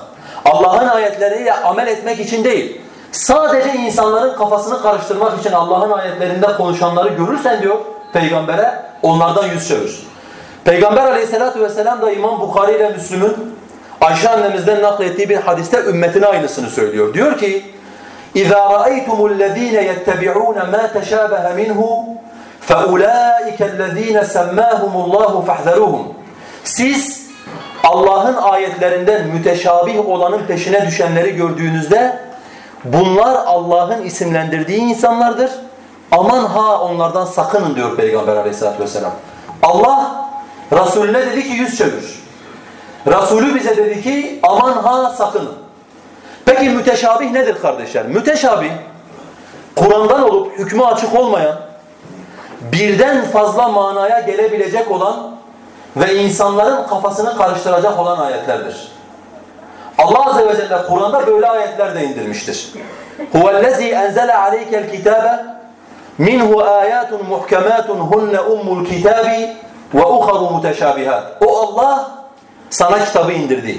Allah'ın ayetleriyle amel etmek için değil, sadece insanların kafasını karıştırmak için Allah'ın ayetlerinde konuşanları görürsen diyor peygambere onlardan yüz çevir. Peygamber aleyhissalatu vesselam da İmam Bukhari ile Müslüm'ün Ayşe annemizden naklettiği bir hadiste ümmetine aynısını söylüyor. Diyor ki اِذَا رَأَيْتُمُ الَّذ۪ينَ يَتَّبِعُونَ مَا تَشَابَهَ مِنْهُ فَاُولَٰئِكَ الَّذ۪ينَ سَمَّاهُمُ اللّٰهُ فَاحْذَرُوهُمْ Siz Allah'ın ayetlerinden müteşabih olanın peşine düşenleri gördüğünüzde bunlar Allah'ın isimlendirdiği insanlardır. Aman ha onlardan sakının diyor Peygamber aleyhissalatü vesselam. Allah Resulüne dedi ki yüz çevir. Resulü bize dedi ki aman ha sakının. Peki müteşabih nedir kardeşler? Müteşabih Kur'an'dan olup hükmü açık olmayan birden fazla manaya gelebilecek olan ve insanların kafasını karıştıracak olan ayetlerdir. Allah Azze ve Celle Kur'an'da böyle ayetler de indirmiştir. هُوَ اَنْزَلَ عَلَيْكَ الْكِتَابَ مِنْهُ آيَاتٌ مُحْكَمَاتٌ هُنَّ اُمُّ الْكِتَابِ وَاُخَرُ مُتَشَابِهَاتٌ O Allah sana kitabı indirdi.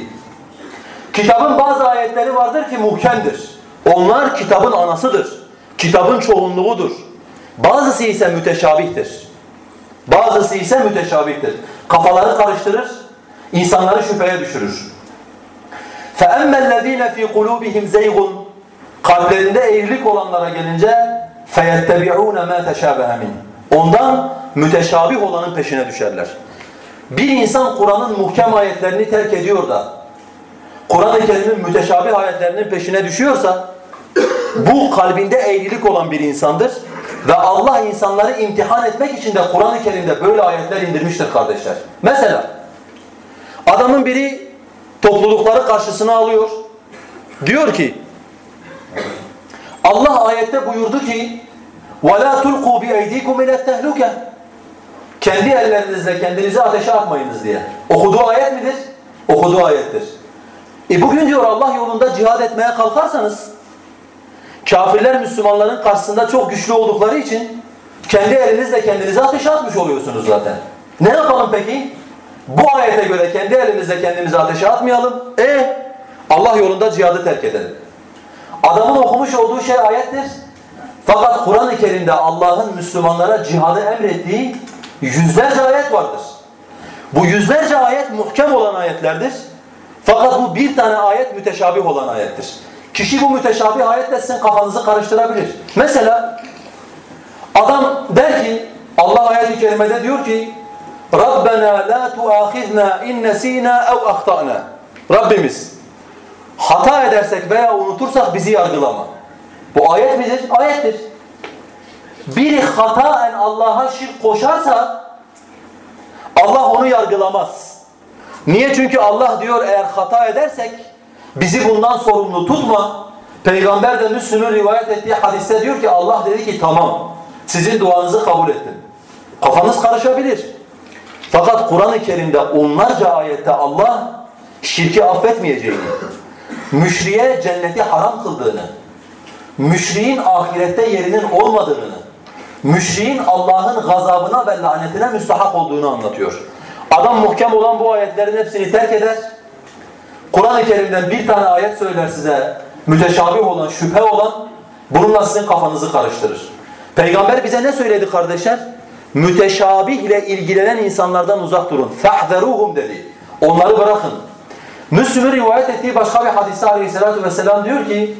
Kitabın bazı ayetleri vardır ki muhkemdir. Onlar kitabın anasıdır. Kitabın çoğunluğudur. Bazısı ise müteşabihtir. Bazısı ise müteşabihtir. Kafaları karıştırır, insanları şüpheye düşürür. فَأَمَّا الَّذ۪ينَ ف۪ي قُلُوبِهِمْ زَيْغٌ Kalplerinde eğrilik olanlara gelince فَيَتَّبِعُونَ مَا تَشَابَهَ مِنْ Ondan müteşabih olanın peşine düşerler. Bir insan Kur'an'ın muhkem ayetlerini terk ediyor da Kur'an-ı Kerim'in müteşabih ayetlerinin peşine düşüyorsa bu kalbinde eğrilik olan bir insandır ve Allah insanları imtihan etmek için de Kur'an-ı Kerim'de böyle ayetler indirmiştir kardeşler. Mesela adamın biri toplulukları karşısına alıyor. Diyor ki Allah ayette buyurdu ki وَلَا تُلْقُوا بِاَيْد۪يكُمْ اِلَى التَّهْلُكَ kendi ellerinizle kendinizi ateşe atmayınız diye. Okuduğu ayet midir? Okuduğu ayettir. E bugün diyor Allah yolunda cihad etmeye kalkarsanız kafirler Müslümanların karşısında çok güçlü oldukları için kendi elinizle kendinizi ateşe atmış oluyorsunuz zaten. Ne yapalım peki? Bu ayete göre kendi elimizle kendimizi ateşe atmayalım. E Allah yolunda cihadı terk edelim. Adamın okumuş olduğu şey ayettir. Fakat Kur'an-ı Kerim'de Allah'ın Müslümanlara cihadı emrettiği yüzlerce ayet vardır. Bu yüzlerce ayet muhkem olan ayetlerdir. Fakat bu bir tane ayet müteşabih olan ayettir. Kişi bu müteşabih ayetle sizin kafanızı karıştırabilir. Mesela adam der ki Allah ayet-i kerimede diyor ki Rabbena la tuâkhidna in nesînâ ev ahtâna Rabbimiz hata edersek veya unutursak bizi yargılama. Bu ayet midir? Ayettir. Biri hataen Allah'a şirk koşarsa Allah onu yargılamaz. Niye? Çünkü Allah diyor eğer hata edersek bizi bundan sorumlu tutma. Peygamber de Müslüm'ün rivayet ettiği hadiste diyor ki Allah dedi ki tamam sizin duanızı kabul ettim. Kafanız karışabilir. Fakat Kur'an-ı Kerim'de onlarca ayette Allah şirki affetmeyeceğini, müşriye cenneti haram kıldığını, müşriğin ahirette yerinin olmadığını, müşriğin Allah'ın gazabına ve lanetine müstahak olduğunu anlatıyor. Adam muhkem olan bu ayetlerin hepsini terk eder. Kur'an-ı Kerim'den bir tane ayet söyler size, müteşabih olan, şüphe olan, bununla sizin kafanızı karıştırır. Peygamber bize ne söyledi kardeşler? Müteşabihle ilgilenen insanlardan uzak durun. فَحْذَرُوهُمْ dedi. Onları bırakın. Müslüm'ün rivayet ettiği başka bir hadiste aleyhissalatu vesselam diyor ki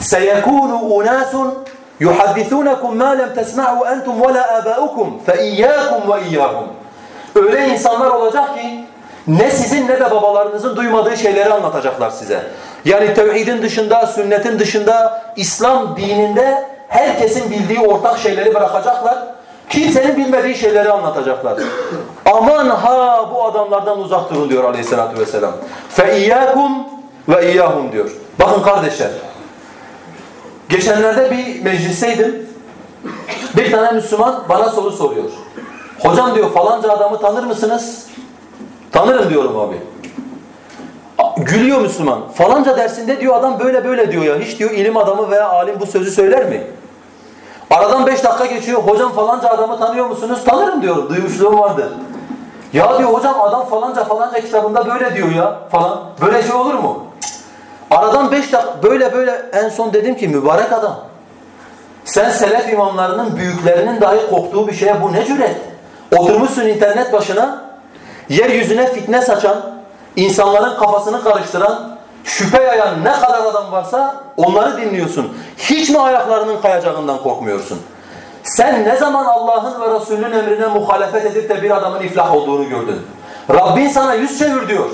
سَيَكُونُ اُنَاسٌ يُحَدِّثُونَكُمْ مَا لَمْ تَسْمَعُوا أَنْتُمْ وَلَا آبَاؤُكُمْ فَاِيَّاكُمْ وَاِيَّاهُمْ Öyle insanlar olacak ki ne sizin ne de babalarınızın duymadığı şeyleri anlatacaklar size. Yani tevhidin dışında, sünnetin dışında, İslam dininde herkesin bildiği ortak şeyleri bırakacaklar. Kimsenin bilmediği şeyleri anlatacaklar. Aman ha bu adamlardan uzak durun diyor aleyhissalatü vesselam. فَاِيَّاكُمْ وَاِيَّاهُمْ diyor. Bakın kardeşler. Geçenlerde bir meclisteydim. Bir tane Müslüman bana soru soruyor. Hocam diyor falanca adamı tanır mısınız? Tanırım diyorum abi. Gülüyor Müslüman. Falanca dersinde diyor adam böyle böyle diyor ya. Hiç diyor ilim adamı veya alim bu sözü söyler mi? Aradan beş dakika geçiyor. Hocam falanca adamı tanıyor musunuz? Tanırım diyor. Duymuşluğum vardır. Ya diyor hocam adam falanca falanca kitabında böyle diyor ya falan. Böyle şey olur mu? Aradan beş dakika böyle böyle en son dedim ki mübarek adam. Sen selef imamlarının büyüklerinin dahi korktuğu bir şeye bu ne cüret? Oturmuşsun internet başına, yeryüzüne fitne saçan, insanların kafasını karıştıran, şüphe yayan ne kadar adam varsa onları dinliyorsun. Hiç mi ayaklarının kayacağından korkmuyorsun? Sen ne zaman Allah'ın ve Resulünün emrine muhalefet edip de bir adamın iflah olduğunu gördün? Rabbin sana yüz çevir diyor.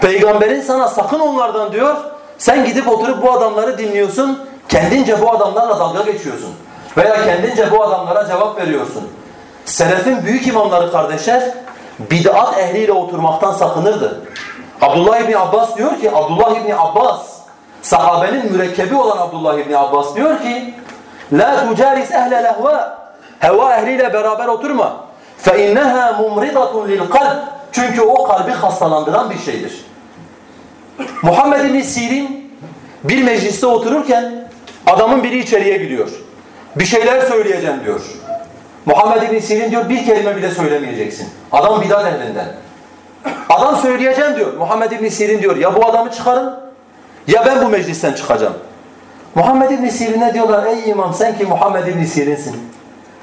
Peygamberin sana sakın onlardan diyor. Sen gidip oturup bu adamları dinliyorsun. Kendince bu adamlarla dalga geçiyorsun. Veya kendince bu adamlara cevap veriyorsun. Selefin büyük imamları kardeşler bid'at ehliyle oturmaktan sakınırdı. Abdullah İbni Abbas diyor ki, Abdullah İbni Abbas, sahabenin mürekkebi olan Abdullah İbni Abbas diyor ki, La tucaris ehle lehva, heva ehliyle beraber oturma. فَاِنَّهَا مُمْرِضَةٌ لِلْقَلْبِ Çünkü o kalbi hastalandıran bir şeydir. Muhammed İbni Sirin bir mecliste otururken adamın biri içeriye giriyor. Bir şeyler söyleyeceğim diyor. Muhammed İbni Sirin diyor bir kelime bile söylemeyeceksin. Adam bidat ehlinden. Adam söyleyeceğim diyor. Muhammed İbni Sirin diyor ya bu adamı çıkarın ya ben bu meclisten çıkacağım. Muhammed İbni Sirin'e diyorlar ey imam sen ki Muhammed İbni Sirin'sin.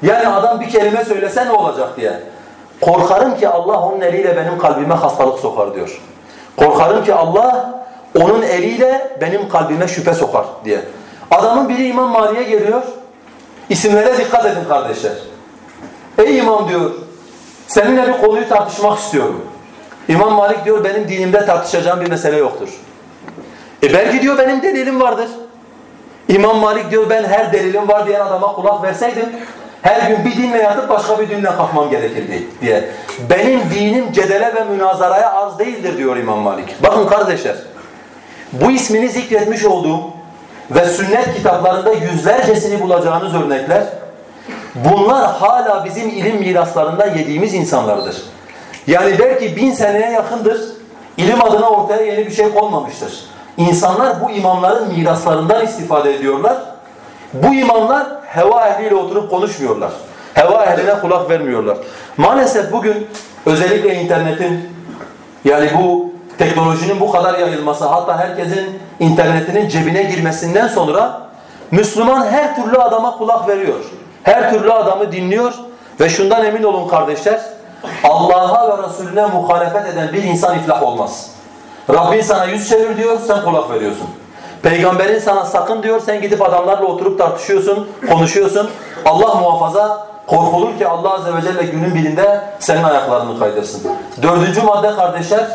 Yani adam bir kelime söylese ne olacak diye. Korkarım ki Allah onun eliyle benim kalbime hastalık sokar diyor. Korkarım ki Allah onun eliyle benim kalbime şüphe sokar diye. Adamın biri İmam Mali'ye geliyor. İsimlere dikkat edin kardeşler. Ey imam diyor, seninle bir konuyu tartışmak istiyorum. İmam Malik diyor benim dinimde tartışacağım bir mesele yoktur. E belki diyor benim delilim vardır. İmam Malik diyor ben her delilim var diyen adama kulak verseydim Her gün bir dinle yatıp başka bir dinle kalkmam gerekirdi diye. Benim dinim cedele ve münazaraya arz değildir diyor İmam Malik. Bakın kardeşler, bu ismini zikretmiş olduğum ve sünnet kitaplarında yüzlercesini bulacağınız örnekler, bunlar hala bizim ilim miraslarından yediğimiz insanlardır. Yani belki bin seneye yakındır, ilim adına ortaya yeni bir şey konmamıştır. İnsanlar bu imamların miraslarından istifade ediyorlar. Bu imamlar heva ehliyle oturup konuşmuyorlar. Heva ehline kulak vermiyorlar. Maalesef bugün özellikle internetin yani bu teknolojinin bu kadar yayılması hatta herkesin internetinin cebine girmesinden sonra Müslüman her türlü adama kulak veriyor. Her türlü adamı dinliyor ve şundan emin olun kardeşler Allah'a ve Resulüne muhalefet eden bir insan iflah olmaz. Rabbin sana yüz çevir diyor, sen kulak veriyorsun. Peygamberin sana sakın diyor, sen gidip adamlarla oturup tartışıyorsun, konuşuyorsun. Allah muhafaza korkulur ki Allah Azze ve Celle günün birinde senin ayaklarını kaydırsın. Dördüncü madde kardeşler,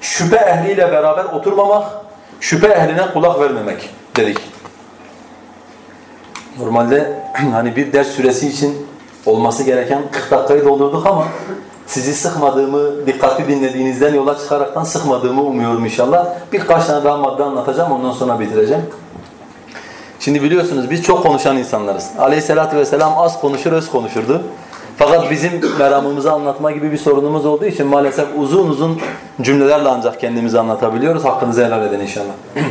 şüphe ehliyle beraber oturmamak, şüphe ehline kulak vermemek dedik. Normalde hani bir ders süresi için olması gereken 40 dakikayı doldurduk ama sizi sıkmadığımı, dikkatli dinlediğinizden yola çıkaraktan sıkmadığımı umuyorum inşallah. Birkaç tane daha madde anlatacağım, ondan sonra bitireceğim. Şimdi biliyorsunuz biz çok konuşan insanlarız. Aleyhisselatü vesselam az konuşur, öz konuşurdu. Fakat bizim meramımızı anlatma gibi bir sorunumuz olduğu için maalesef uzun uzun cümlelerle ancak kendimizi anlatabiliyoruz. Hakkınızı helal edin inşallah.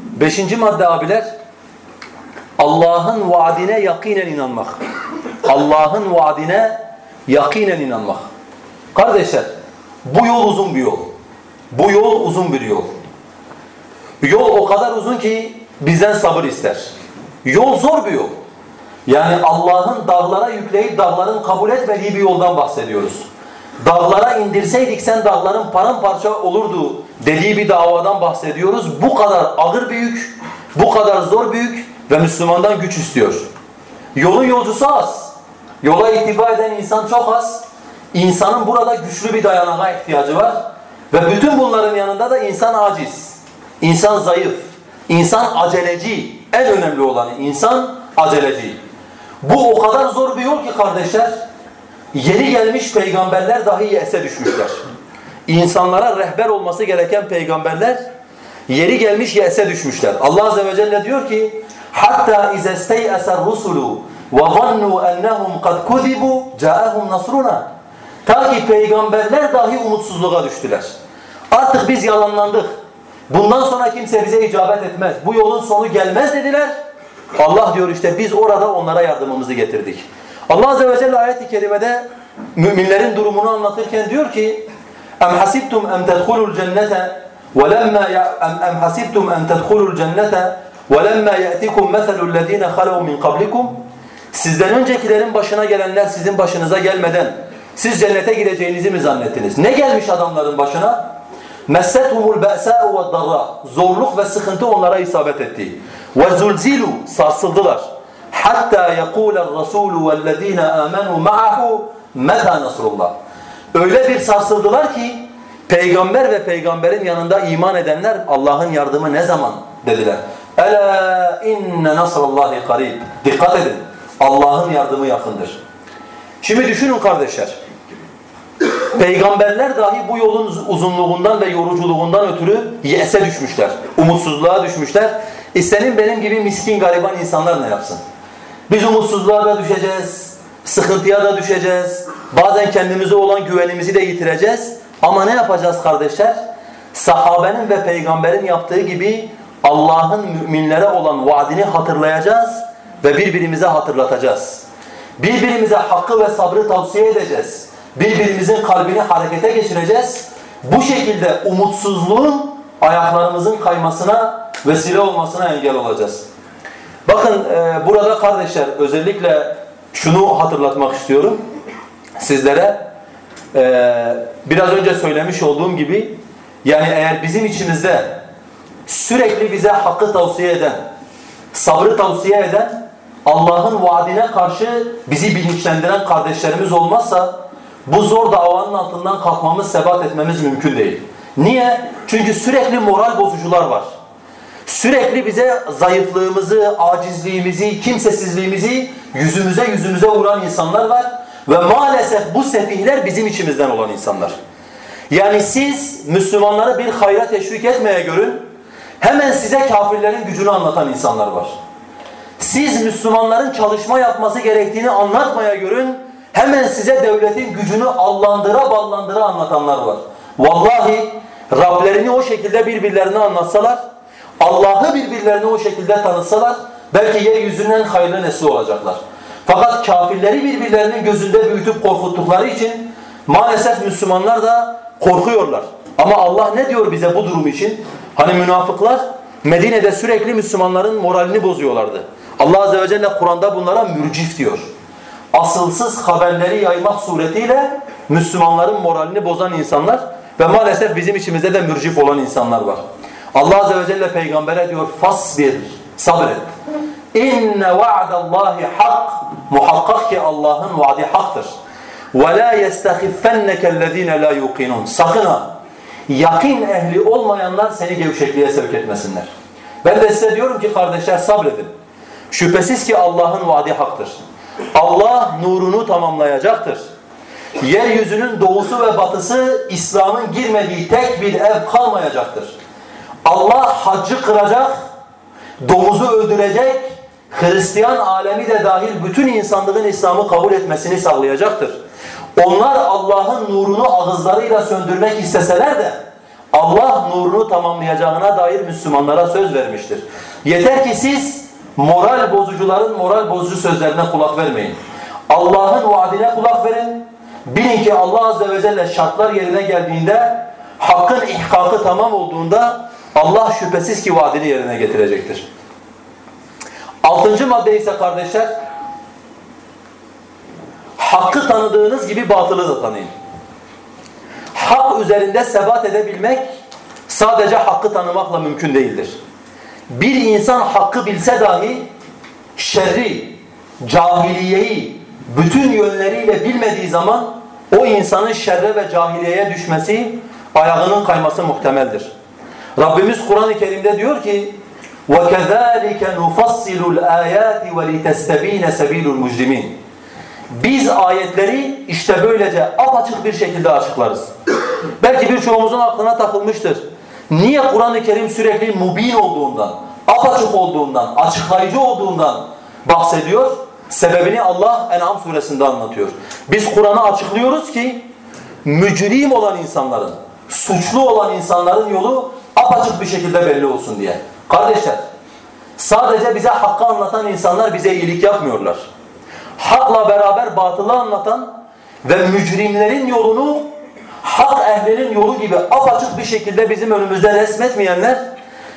Beşinci madde abiler, Allah'ın vaadine yakinen inanmak. Allah'ın vaadine yakinen inanmak. Kardeşler, bu yol uzun bir yol. Bu yol uzun bir yol. Yol o kadar uzun ki bizden sabır ister. Yol zor bir yol. Yani Allah'ın dağlara yükleyip dağların kabul etmediği bir yoldan bahsediyoruz. Dağlara indirseydik sen dağların paramparça olurdu dediği bir davadan bahsediyoruz. Bu kadar ağır büyük, bu kadar zor büyük ve Müslümandan güç istiyor. Yolun yolcusu az. Yola ittiba eden insan çok az. İnsanın burada güçlü bir dayanağa ihtiyacı var. Ve bütün bunların yanında da insan aciz. İnsan zayıf. İnsan aceleci. En önemli olanı insan aceleci. Bu o kadar zor bir yol ki kardeşler. Yeri gelmiş peygamberler dahi yese düşmüşler. İnsanlara rehber olması gereken peygamberler yeri gelmiş yese düşmüşler. Allah azze ve celle diyor ki: "Hatta izestey'asar rusulu وَظَنُّوا أَنَّهُمْ قَدْ كُذِبُوا جَاءَهُمْ نَصْرُنَا Ta ki peygamberler dahi umutsuzluğa düştüler. Artık biz yalanlandık. Bundan sonra kimse bize icabet etmez. Bu yolun sonu gelmez dediler. Allah diyor işte biz orada onlara yardımımızı getirdik. Allah Azze ve Celle ayet-i kerimede müminlerin durumunu anlatırken diyor ki اَمْ حَسِبْتُمْ اَمْ تَدْخُلُوا الْجَنَّةَ وَلَمَّا اَمْ حَسِبْتُمْ اَمْ تَدْخُلُوا الْجَنَّةَ وَلَمَّا يَأْتِكُمْ مَثَلُ الَّذ۪ينَ خَلَوْا مِنْ قَبْلِكُمْ Sizden öncekilerin başına gelenler sizin başınıza gelmeden siz cennete gireceğinizi mi zannettiniz? Ne gelmiş adamların başına? Messethumul be'sa'u ve darra. Zorluk ve sıkıntı onlara isabet etti. Ve zulzilu sarsıldılar. Hatta yekûlen rasûlu vellezîne âmenû ma'ahu meta nasrullah. Öyle bir sarsıldılar ki peygamber ve peygamberin yanında iman edenler Allah'ın yardımı ne zaman dediler. Ela inne nasrullahi karib. Dikkat edin. Allah'ın yardımı yakındır. Şimdi düşünün kardeşler. Peygamberler dahi bu yolun uzunluğundan ve yoruculuğundan ötürü yese düşmüşler. Umutsuzluğa düşmüşler. E senin benim gibi miskin gariban insanlar ne yapsın? Biz umutsuzluğa da düşeceğiz, sıkıntıya da düşeceğiz. Bazen kendimize olan güvenimizi de yitireceğiz. Ama ne yapacağız kardeşler? Sahabenin ve peygamberin yaptığı gibi Allah'ın müminlere olan vaadini hatırlayacağız ve birbirimize hatırlatacağız. Birbirimize hakkı ve sabrı tavsiye edeceğiz. Birbirimizin kalbini harekete geçireceğiz. Bu şekilde umutsuzluğun ayaklarımızın kaymasına vesile olmasına engel olacağız. Bakın e, burada kardeşler özellikle şunu hatırlatmak istiyorum sizlere. E, biraz önce söylemiş olduğum gibi yani eğer bizim içimizde sürekli bize hakkı tavsiye eden, sabrı tavsiye eden, Allah'ın vaadine karşı bizi bilinçlendiren kardeşlerimiz olmazsa bu zor davanın altından kalkmamız, sebat etmemiz mümkün değil. Niye? Çünkü sürekli moral bozucular var. Sürekli bize zayıflığımızı, acizliğimizi, kimsesizliğimizi yüzümüze yüzümüze vuran insanlar var. Ve maalesef bu sefihler bizim içimizden olan insanlar. Yani siz Müslümanları bir hayra teşvik etmeye görün, hemen size kafirlerin gücünü anlatan insanlar var. Siz Müslümanların çalışma yapması gerektiğini anlatmaya görün, hemen size devletin gücünü allandıra ballandıra anlatanlar var. Vallahi Rablerini o şekilde birbirlerine anlatsalar, Allah'ı birbirlerine o şekilde tanıtsalar, belki yeryüzünden hayırlı nesli olacaklar. Fakat kafirleri birbirlerinin gözünde büyütüp korkuttukları için maalesef Müslümanlar da korkuyorlar. Ama Allah ne diyor bize bu durum için? Hani münafıklar Medine'de sürekli Müslümanların moralini bozuyorlardı. Allah Azze ve Celle Kur'an'da bunlara mürcif diyor. Asılsız haberleri yaymak suretiyle Müslümanların moralini bozan insanlar ve maalesef bizim içimizde de mürcif olan insanlar var. Allah Azze ve Celle peygambere diyor fasbir, sabret. İnne va'dallahi hak. Muhakkak ki Allah'ın vaadi haktır. Ve la yestahiffenneke allazina la yuqinun. Sakın ha. Yakin ehli olmayanlar seni gevşekliğe sevk etmesinler. Ben de size diyorum ki kardeşler sabredin. Şüphesiz ki Allah'ın vaadi haktır. Allah nurunu tamamlayacaktır. Yeryüzünün doğusu ve batısı İslam'ın girmediği tek bir ev kalmayacaktır. Allah haccı kıracak, domuzu öldürecek, Hristiyan alemi de dahil bütün insanlığın İslam'ı kabul etmesini sağlayacaktır. Onlar Allah'ın nurunu ağızlarıyla söndürmek isteseler de Allah nurunu tamamlayacağına dair Müslümanlara söz vermiştir. Yeter ki siz moral bozucuların moral bozucu sözlerine kulak vermeyin. Allah'ın vaadine kulak verin. Bilin ki Allah Azze ve Celle şartlar yerine geldiğinde hakkın ihkakı tamam olduğunda Allah şüphesiz ki vaadini yerine getirecektir. Altıncı madde ise kardeşler, hakkı tanıdığınız gibi batılı da tanıyın. Hak üzerinde sebat edebilmek sadece hakkı tanımakla mümkün değildir Bir insan hakkı bilse dahi şerri, cahiliyeyi bütün yönleriyle bilmediği zaman o insanın şerre ve cahiliyeye düşmesi, ayağının kayması muhtemeldir. Rabbimiz Kur'an-ı Kerim'de diyor ki وَكَذَٰلِكَ نُفَصِّلُ الْآيَاتِ وَلِتَسْتَب۪ينَ سَب۪يلُ الْمُجْرِمِينَ Biz ayetleri işte böylece apaçık bir şekilde açıklarız. Belki birçoğumuzun aklına takılmıştır. Niye Kur'an-ı Kerim sürekli mubin olduğundan, apaçık olduğundan, açıklayıcı olduğundan bahsediyor? Sebebini Allah En'am suresinde anlatıyor. Biz Kur'an'ı açıklıyoruz ki mücrim olan insanların, suçlu olan insanların yolu apaçık bir şekilde belli olsun diye. Kardeşler, sadece bize hakkı anlatan insanlar bize iyilik yapmıyorlar. Hakla beraber batılı anlatan ve mücrimlerin yolunu hak ehlinin yolu gibi apaçık bir şekilde bizim önümüzde resmetmeyenler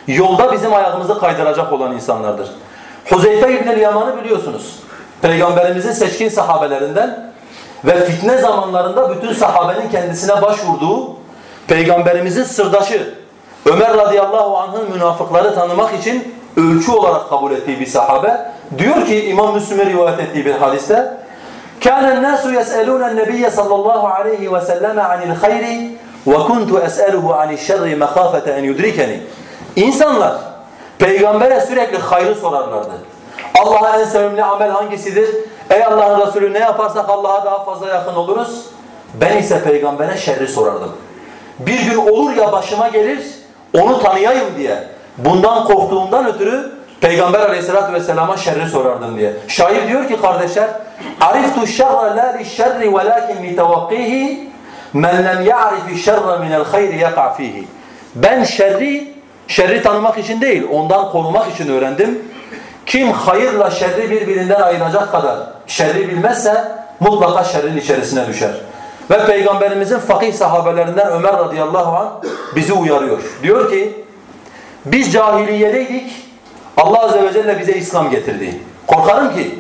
yolda bizim ayağımızı kaydıracak olan insanlardır. Huzeyfe İbn-i Yaman'ı biliyorsunuz. Peygamberimizin seçkin sahabelerinden ve fitne zamanlarında bütün sahabenin kendisine başvurduğu Peygamberimizin sırdaşı Ömer radıyallahu anh'ın münafıkları tanımak için ölçü olarak kabul ettiği bir sahabe. Diyor ki İmam Müslim'e rivayet ettiği bir hadiste كان الناس يسألون النبي صلى الله عليه وسلم عن الخير وكنت أسأله عن الشر مخافة أن يدركني İnsanlar peygambere sürekli hayrı sorarlardı. Allah'a en sevimli amel hangisidir? Ey Allah'ın Resulü ne yaparsak Allah'a daha fazla yakın oluruz. Ben ise peygambere şerri sorardım. Bir gün olur ya başıma gelir onu tanıyayım diye. Bundan korktuğumdan ötürü Peygamber aleyhissalatü vesselama şerri sorardım diye. Şair diyor ki kardeşler, عَرِفْتُ الشَّرَّ لَا لِلشَّرِّ وَلَاكِنْ لِتَوَقِّهِ مَنْ لَمْ يَعْرِفِ الشَّرَّ مِنَ الْخَيْرِ يَقَعْ ف۪يهِ Ben şerri, şerri tanımak için değil, ondan korumak için öğrendim. Kim hayırla şerri birbirinden ayıracak kadar şerri bilmezse mutlaka şerrin içerisine düşer. Ve Peygamberimizin fakih sahabelerinden Ömer radıyallahu anh bizi uyarıyor. Diyor ki biz cahiliyedeydik. Allah azze ve celle bize İslam getirdi. Korkarım ki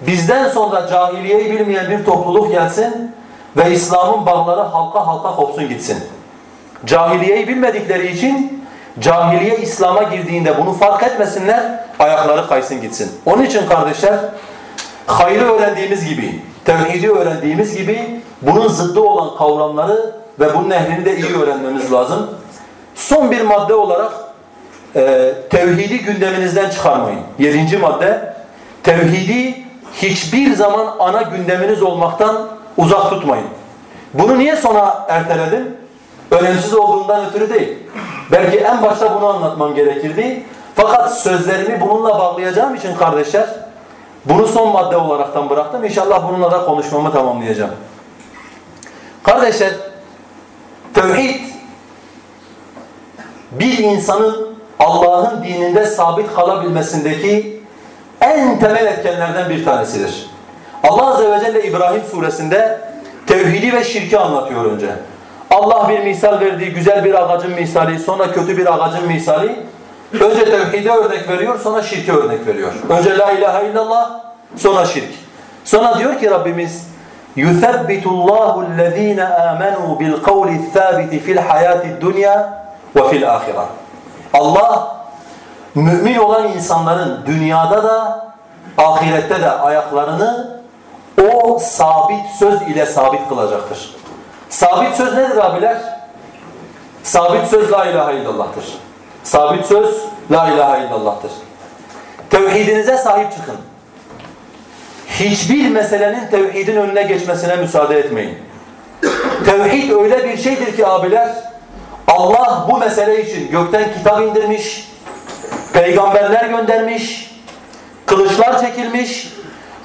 bizden sonra cahiliyeyi bilmeyen bir topluluk gelsin ve İslam'ın bağları halka halka kopsun gitsin. Cahiliyeyi bilmedikleri için cahiliye İslam'a girdiğinde bunu fark etmesinler, ayakları kaysın gitsin. Onun için kardeşler hayrı öğrendiğimiz gibi, tevhidi öğrendiğimiz gibi bunun zıddı olan kavramları ve bunun ehlini de iyi öğrenmemiz lazım. Son bir madde olarak e, tevhidi gündeminizden çıkarmayın. Yedinci madde, tevhidi hiçbir zaman ana gündeminiz olmaktan uzak tutmayın. Bunu niye sona erteledim? Önemsiz olduğundan ötürü değil. Belki en başta bunu anlatmam gerekirdi. Fakat sözlerimi bununla bağlayacağım için kardeşler, bunu son madde olaraktan bıraktım. İnşallah bununla da konuşmamı tamamlayacağım. Kardeşler, tevhid bir insanın Allah'ın dininde sabit kalabilmesindeki en temel etkenlerden bir tanesidir. Allah Azze ve Celle İbrahim suresinde tevhidi ve şirki anlatıyor önce. Allah bir misal verdiği güzel bir ağacın misali, sonra kötü bir ağacın misali. Önce tevhide örnek veriyor, sonra şirke örnek veriyor. Önce la ilahe illallah, sonra şirk. Sonra diyor ki Rabbimiz يُثَبِّتُ اللّٰهُ الَّذ۪ينَ آمَنُوا بِالْقَوْلِ الثَّابِتِ فِي الْحَيَاةِ الدُّنْيَا وَفِي الْآخِرَةِ Allah mümin olan insanların dünyada da ahirette de ayaklarını o sabit söz ile sabit kılacaktır. Sabit söz nedir abiler? Sabit söz la ilahe illallah'tır. Sabit söz la ilahe illallah'tır. Tevhidinize sahip çıkın. Hiçbir meselenin tevhidin önüne geçmesine müsaade etmeyin. Tevhid öyle bir şeydir ki abiler, Allah bu mesele için gökten kitap indirmiş, peygamberler göndermiş, kılıçlar çekilmiş,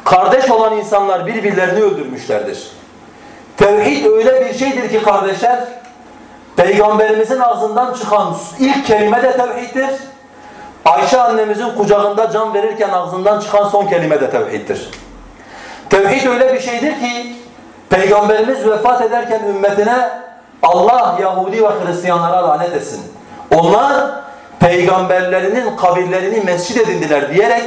kardeş olan insanlar birbirlerini öldürmüşlerdir. Tevhid öyle bir şeydir ki kardeşler, Peygamberimizin ağzından çıkan ilk kelime de tevhiddir. Ayşe annemizin kucağında can verirken ağzından çıkan son kelime de tevhiddir. Tevhid öyle bir şeydir ki, Peygamberimiz vefat ederken ümmetine Allah Yahudi ve Hristiyanlara lanet etsin. Onlar peygamberlerinin kabirlerini mescid edindiler diyerek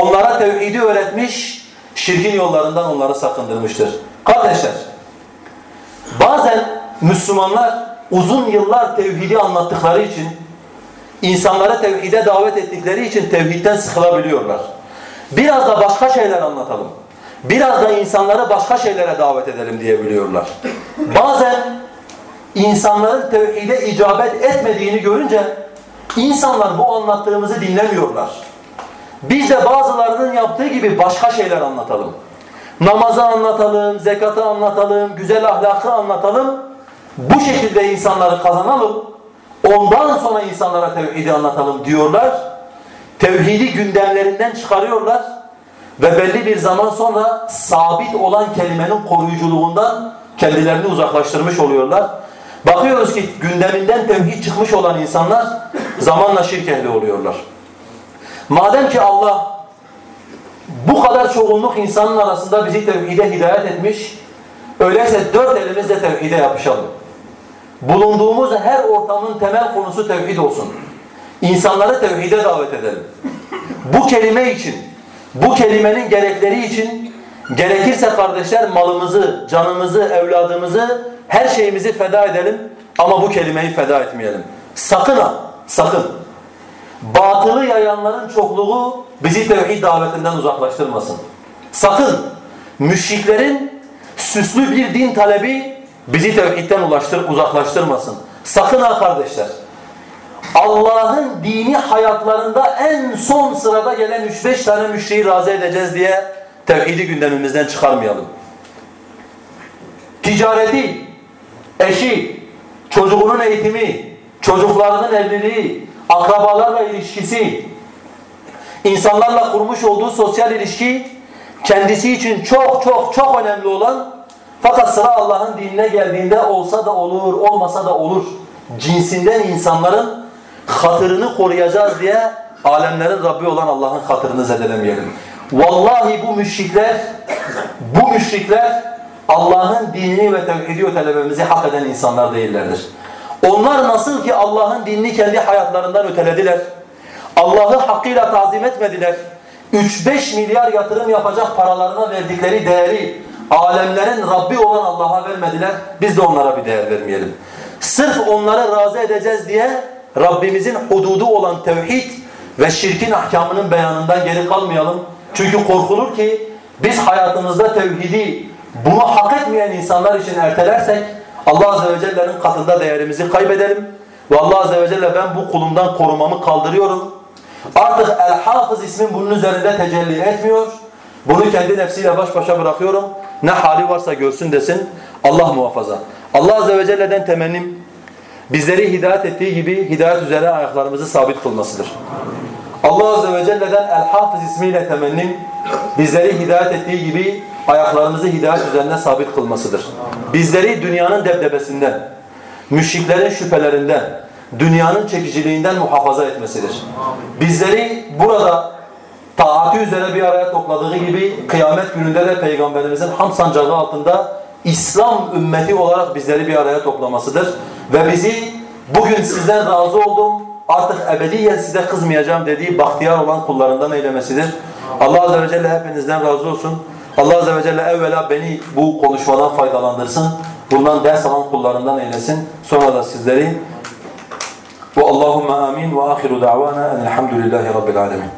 onlara tevhidi öğretmiş, şirkin yollarından onları sakındırmıştır. Kardeşler, bazen Müslümanlar uzun yıllar tevhidi anlattıkları için, insanlara tevhide davet ettikleri için tevhidden sıkılabiliyorlar. Biraz da başka şeyler anlatalım. Biraz da insanları başka şeylere davet edelim diyebiliyorlar. Bazen insanların tevhide icabet etmediğini görünce insanlar bu anlattığımızı dinlemiyorlar. Biz de bazılarının yaptığı gibi başka şeyler anlatalım. Namazı anlatalım, zekatı anlatalım, güzel ahlakı anlatalım. Bu şekilde insanları kazanalım. Ondan sonra insanlara tevhidi anlatalım diyorlar. Tevhidi gündemlerinden çıkarıyorlar. Ve belli bir zaman sonra sabit olan kelimenin koruyuculuğundan kendilerini uzaklaştırmış oluyorlar. Bakıyoruz ki gündeminden tevhid çıkmış olan insanlar zamanla şirk ehli oluyorlar. Madem ki Allah bu kadar çoğunluk insanın arasında bizi tevhide hidayet etmiş, öyleyse dört elimizle tevhide yapışalım. Bulunduğumuz her ortamın temel konusu tevhid olsun. İnsanları tevhide davet edelim. Bu kelime için, bu kelimenin gerekleri için gerekirse kardeşler malımızı, canımızı, evladımızı, her şeyimizi feda edelim ama bu kelimeyi feda etmeyelim. Sakın ha, sakın. Batılı yayanların çokluğu bizi tevhid davetinden uzaklaştırmasın. Sakın müşriklerin süslü bir din talebi bizi tevhidden ulaştır, uzaklaştırmasın. Sakın ha kardeşler. Allah'ın dini hayatlarında en son sırada gelen 3-5 tane müşriği razı edeceğiz diye tevhidi gündemimizden çıkarmayalım. Ticareti, eşi, çocuğunun eğitimi, çocuklarının evliliği, akrabalarla ilişkisi, insanlarla kurmuş olduğu sosyal ilişki kendisi için çok çok çok önemli olan fakat sıra Allah'ın dinine geldiğinde olsa da olur, olmasa da olur cinsinden insanların hatırını koruyacağız diye alemlerin Rabbi olan Allah'ın hatırını zedelemeyelim. Vallahi bu müşrikler, bu müşrikler Allah'ın dinini ve tevhidi ötelememizi hak eden insanlar değillerdir. Onlar nasıl ki Allah'ın dinini kendi hayatlarından ötelediler, Allah'ı hakkıyla tazim etmediler, 3-5 milyar yatırım yapacak paralarına verdikleri değeri alemlerin Rabbi olan Allah'a vermediler, biz de onlara bir değer vermeyelim. Sırf onları razı edeceğiz diye Rabbimizin hududu olan tevhid ve şirkin ahkamının beyanından geri kalmayalım. Çünkü korkulur ki biz hayatımızda tevhidi bunu hak etmeyen insanlar için ertelersek Allah Azze ve Celle'nin katında değerimizi kaybedelim Ve Allah Azze ve Celle ben bu kulumdan korumamı kaldırıyorum. Artık El-Hafız ismin bunun üzerinde tecelli etmiyor. Bunu kendi nefsiyle baş başa bırakıyorum. Ne hali varsa görsün desin. Allah muhafaza. Allah Azze ve Celle'den temennim bizleri hidayet ettiği gibi hidayet üzere ayaklarımızı sabit kılmasıdır. Allah Azze ve Celle'den El-Hafız ismiyle temennim bizleri hidayet ettiği gibi ayaklarımızı hidayet üzerine sabit kılmasıdır. Bizleri dünyanın debdebesinden, müşriklerin şüphelerinden, dünyanın çekiciliğinden muhafaza etmesidir. Bizleri burada taati üzere bir araya topladığı gibi kıyamet gününde de Peygamberimizin ham sancağı altında İslam ümmeti olarak bizleri bir araya toplamasıdır. Ve bizi bugün sizden razı oldum, artık ebediyen size kızmayacağım dediği bahtiyar olan kullarından eylemesidir. Allah Azze ve Celle hepinizden razı olsun. Allah Azze ve Celle evvela beni bu konuşmadan faydalandırsın. Bundan ders alan kullarından eylesin. Sonra da sizleri. Ve Allahümme amin ve ahiru da'vana enelhamdülillahi rabbil alemin.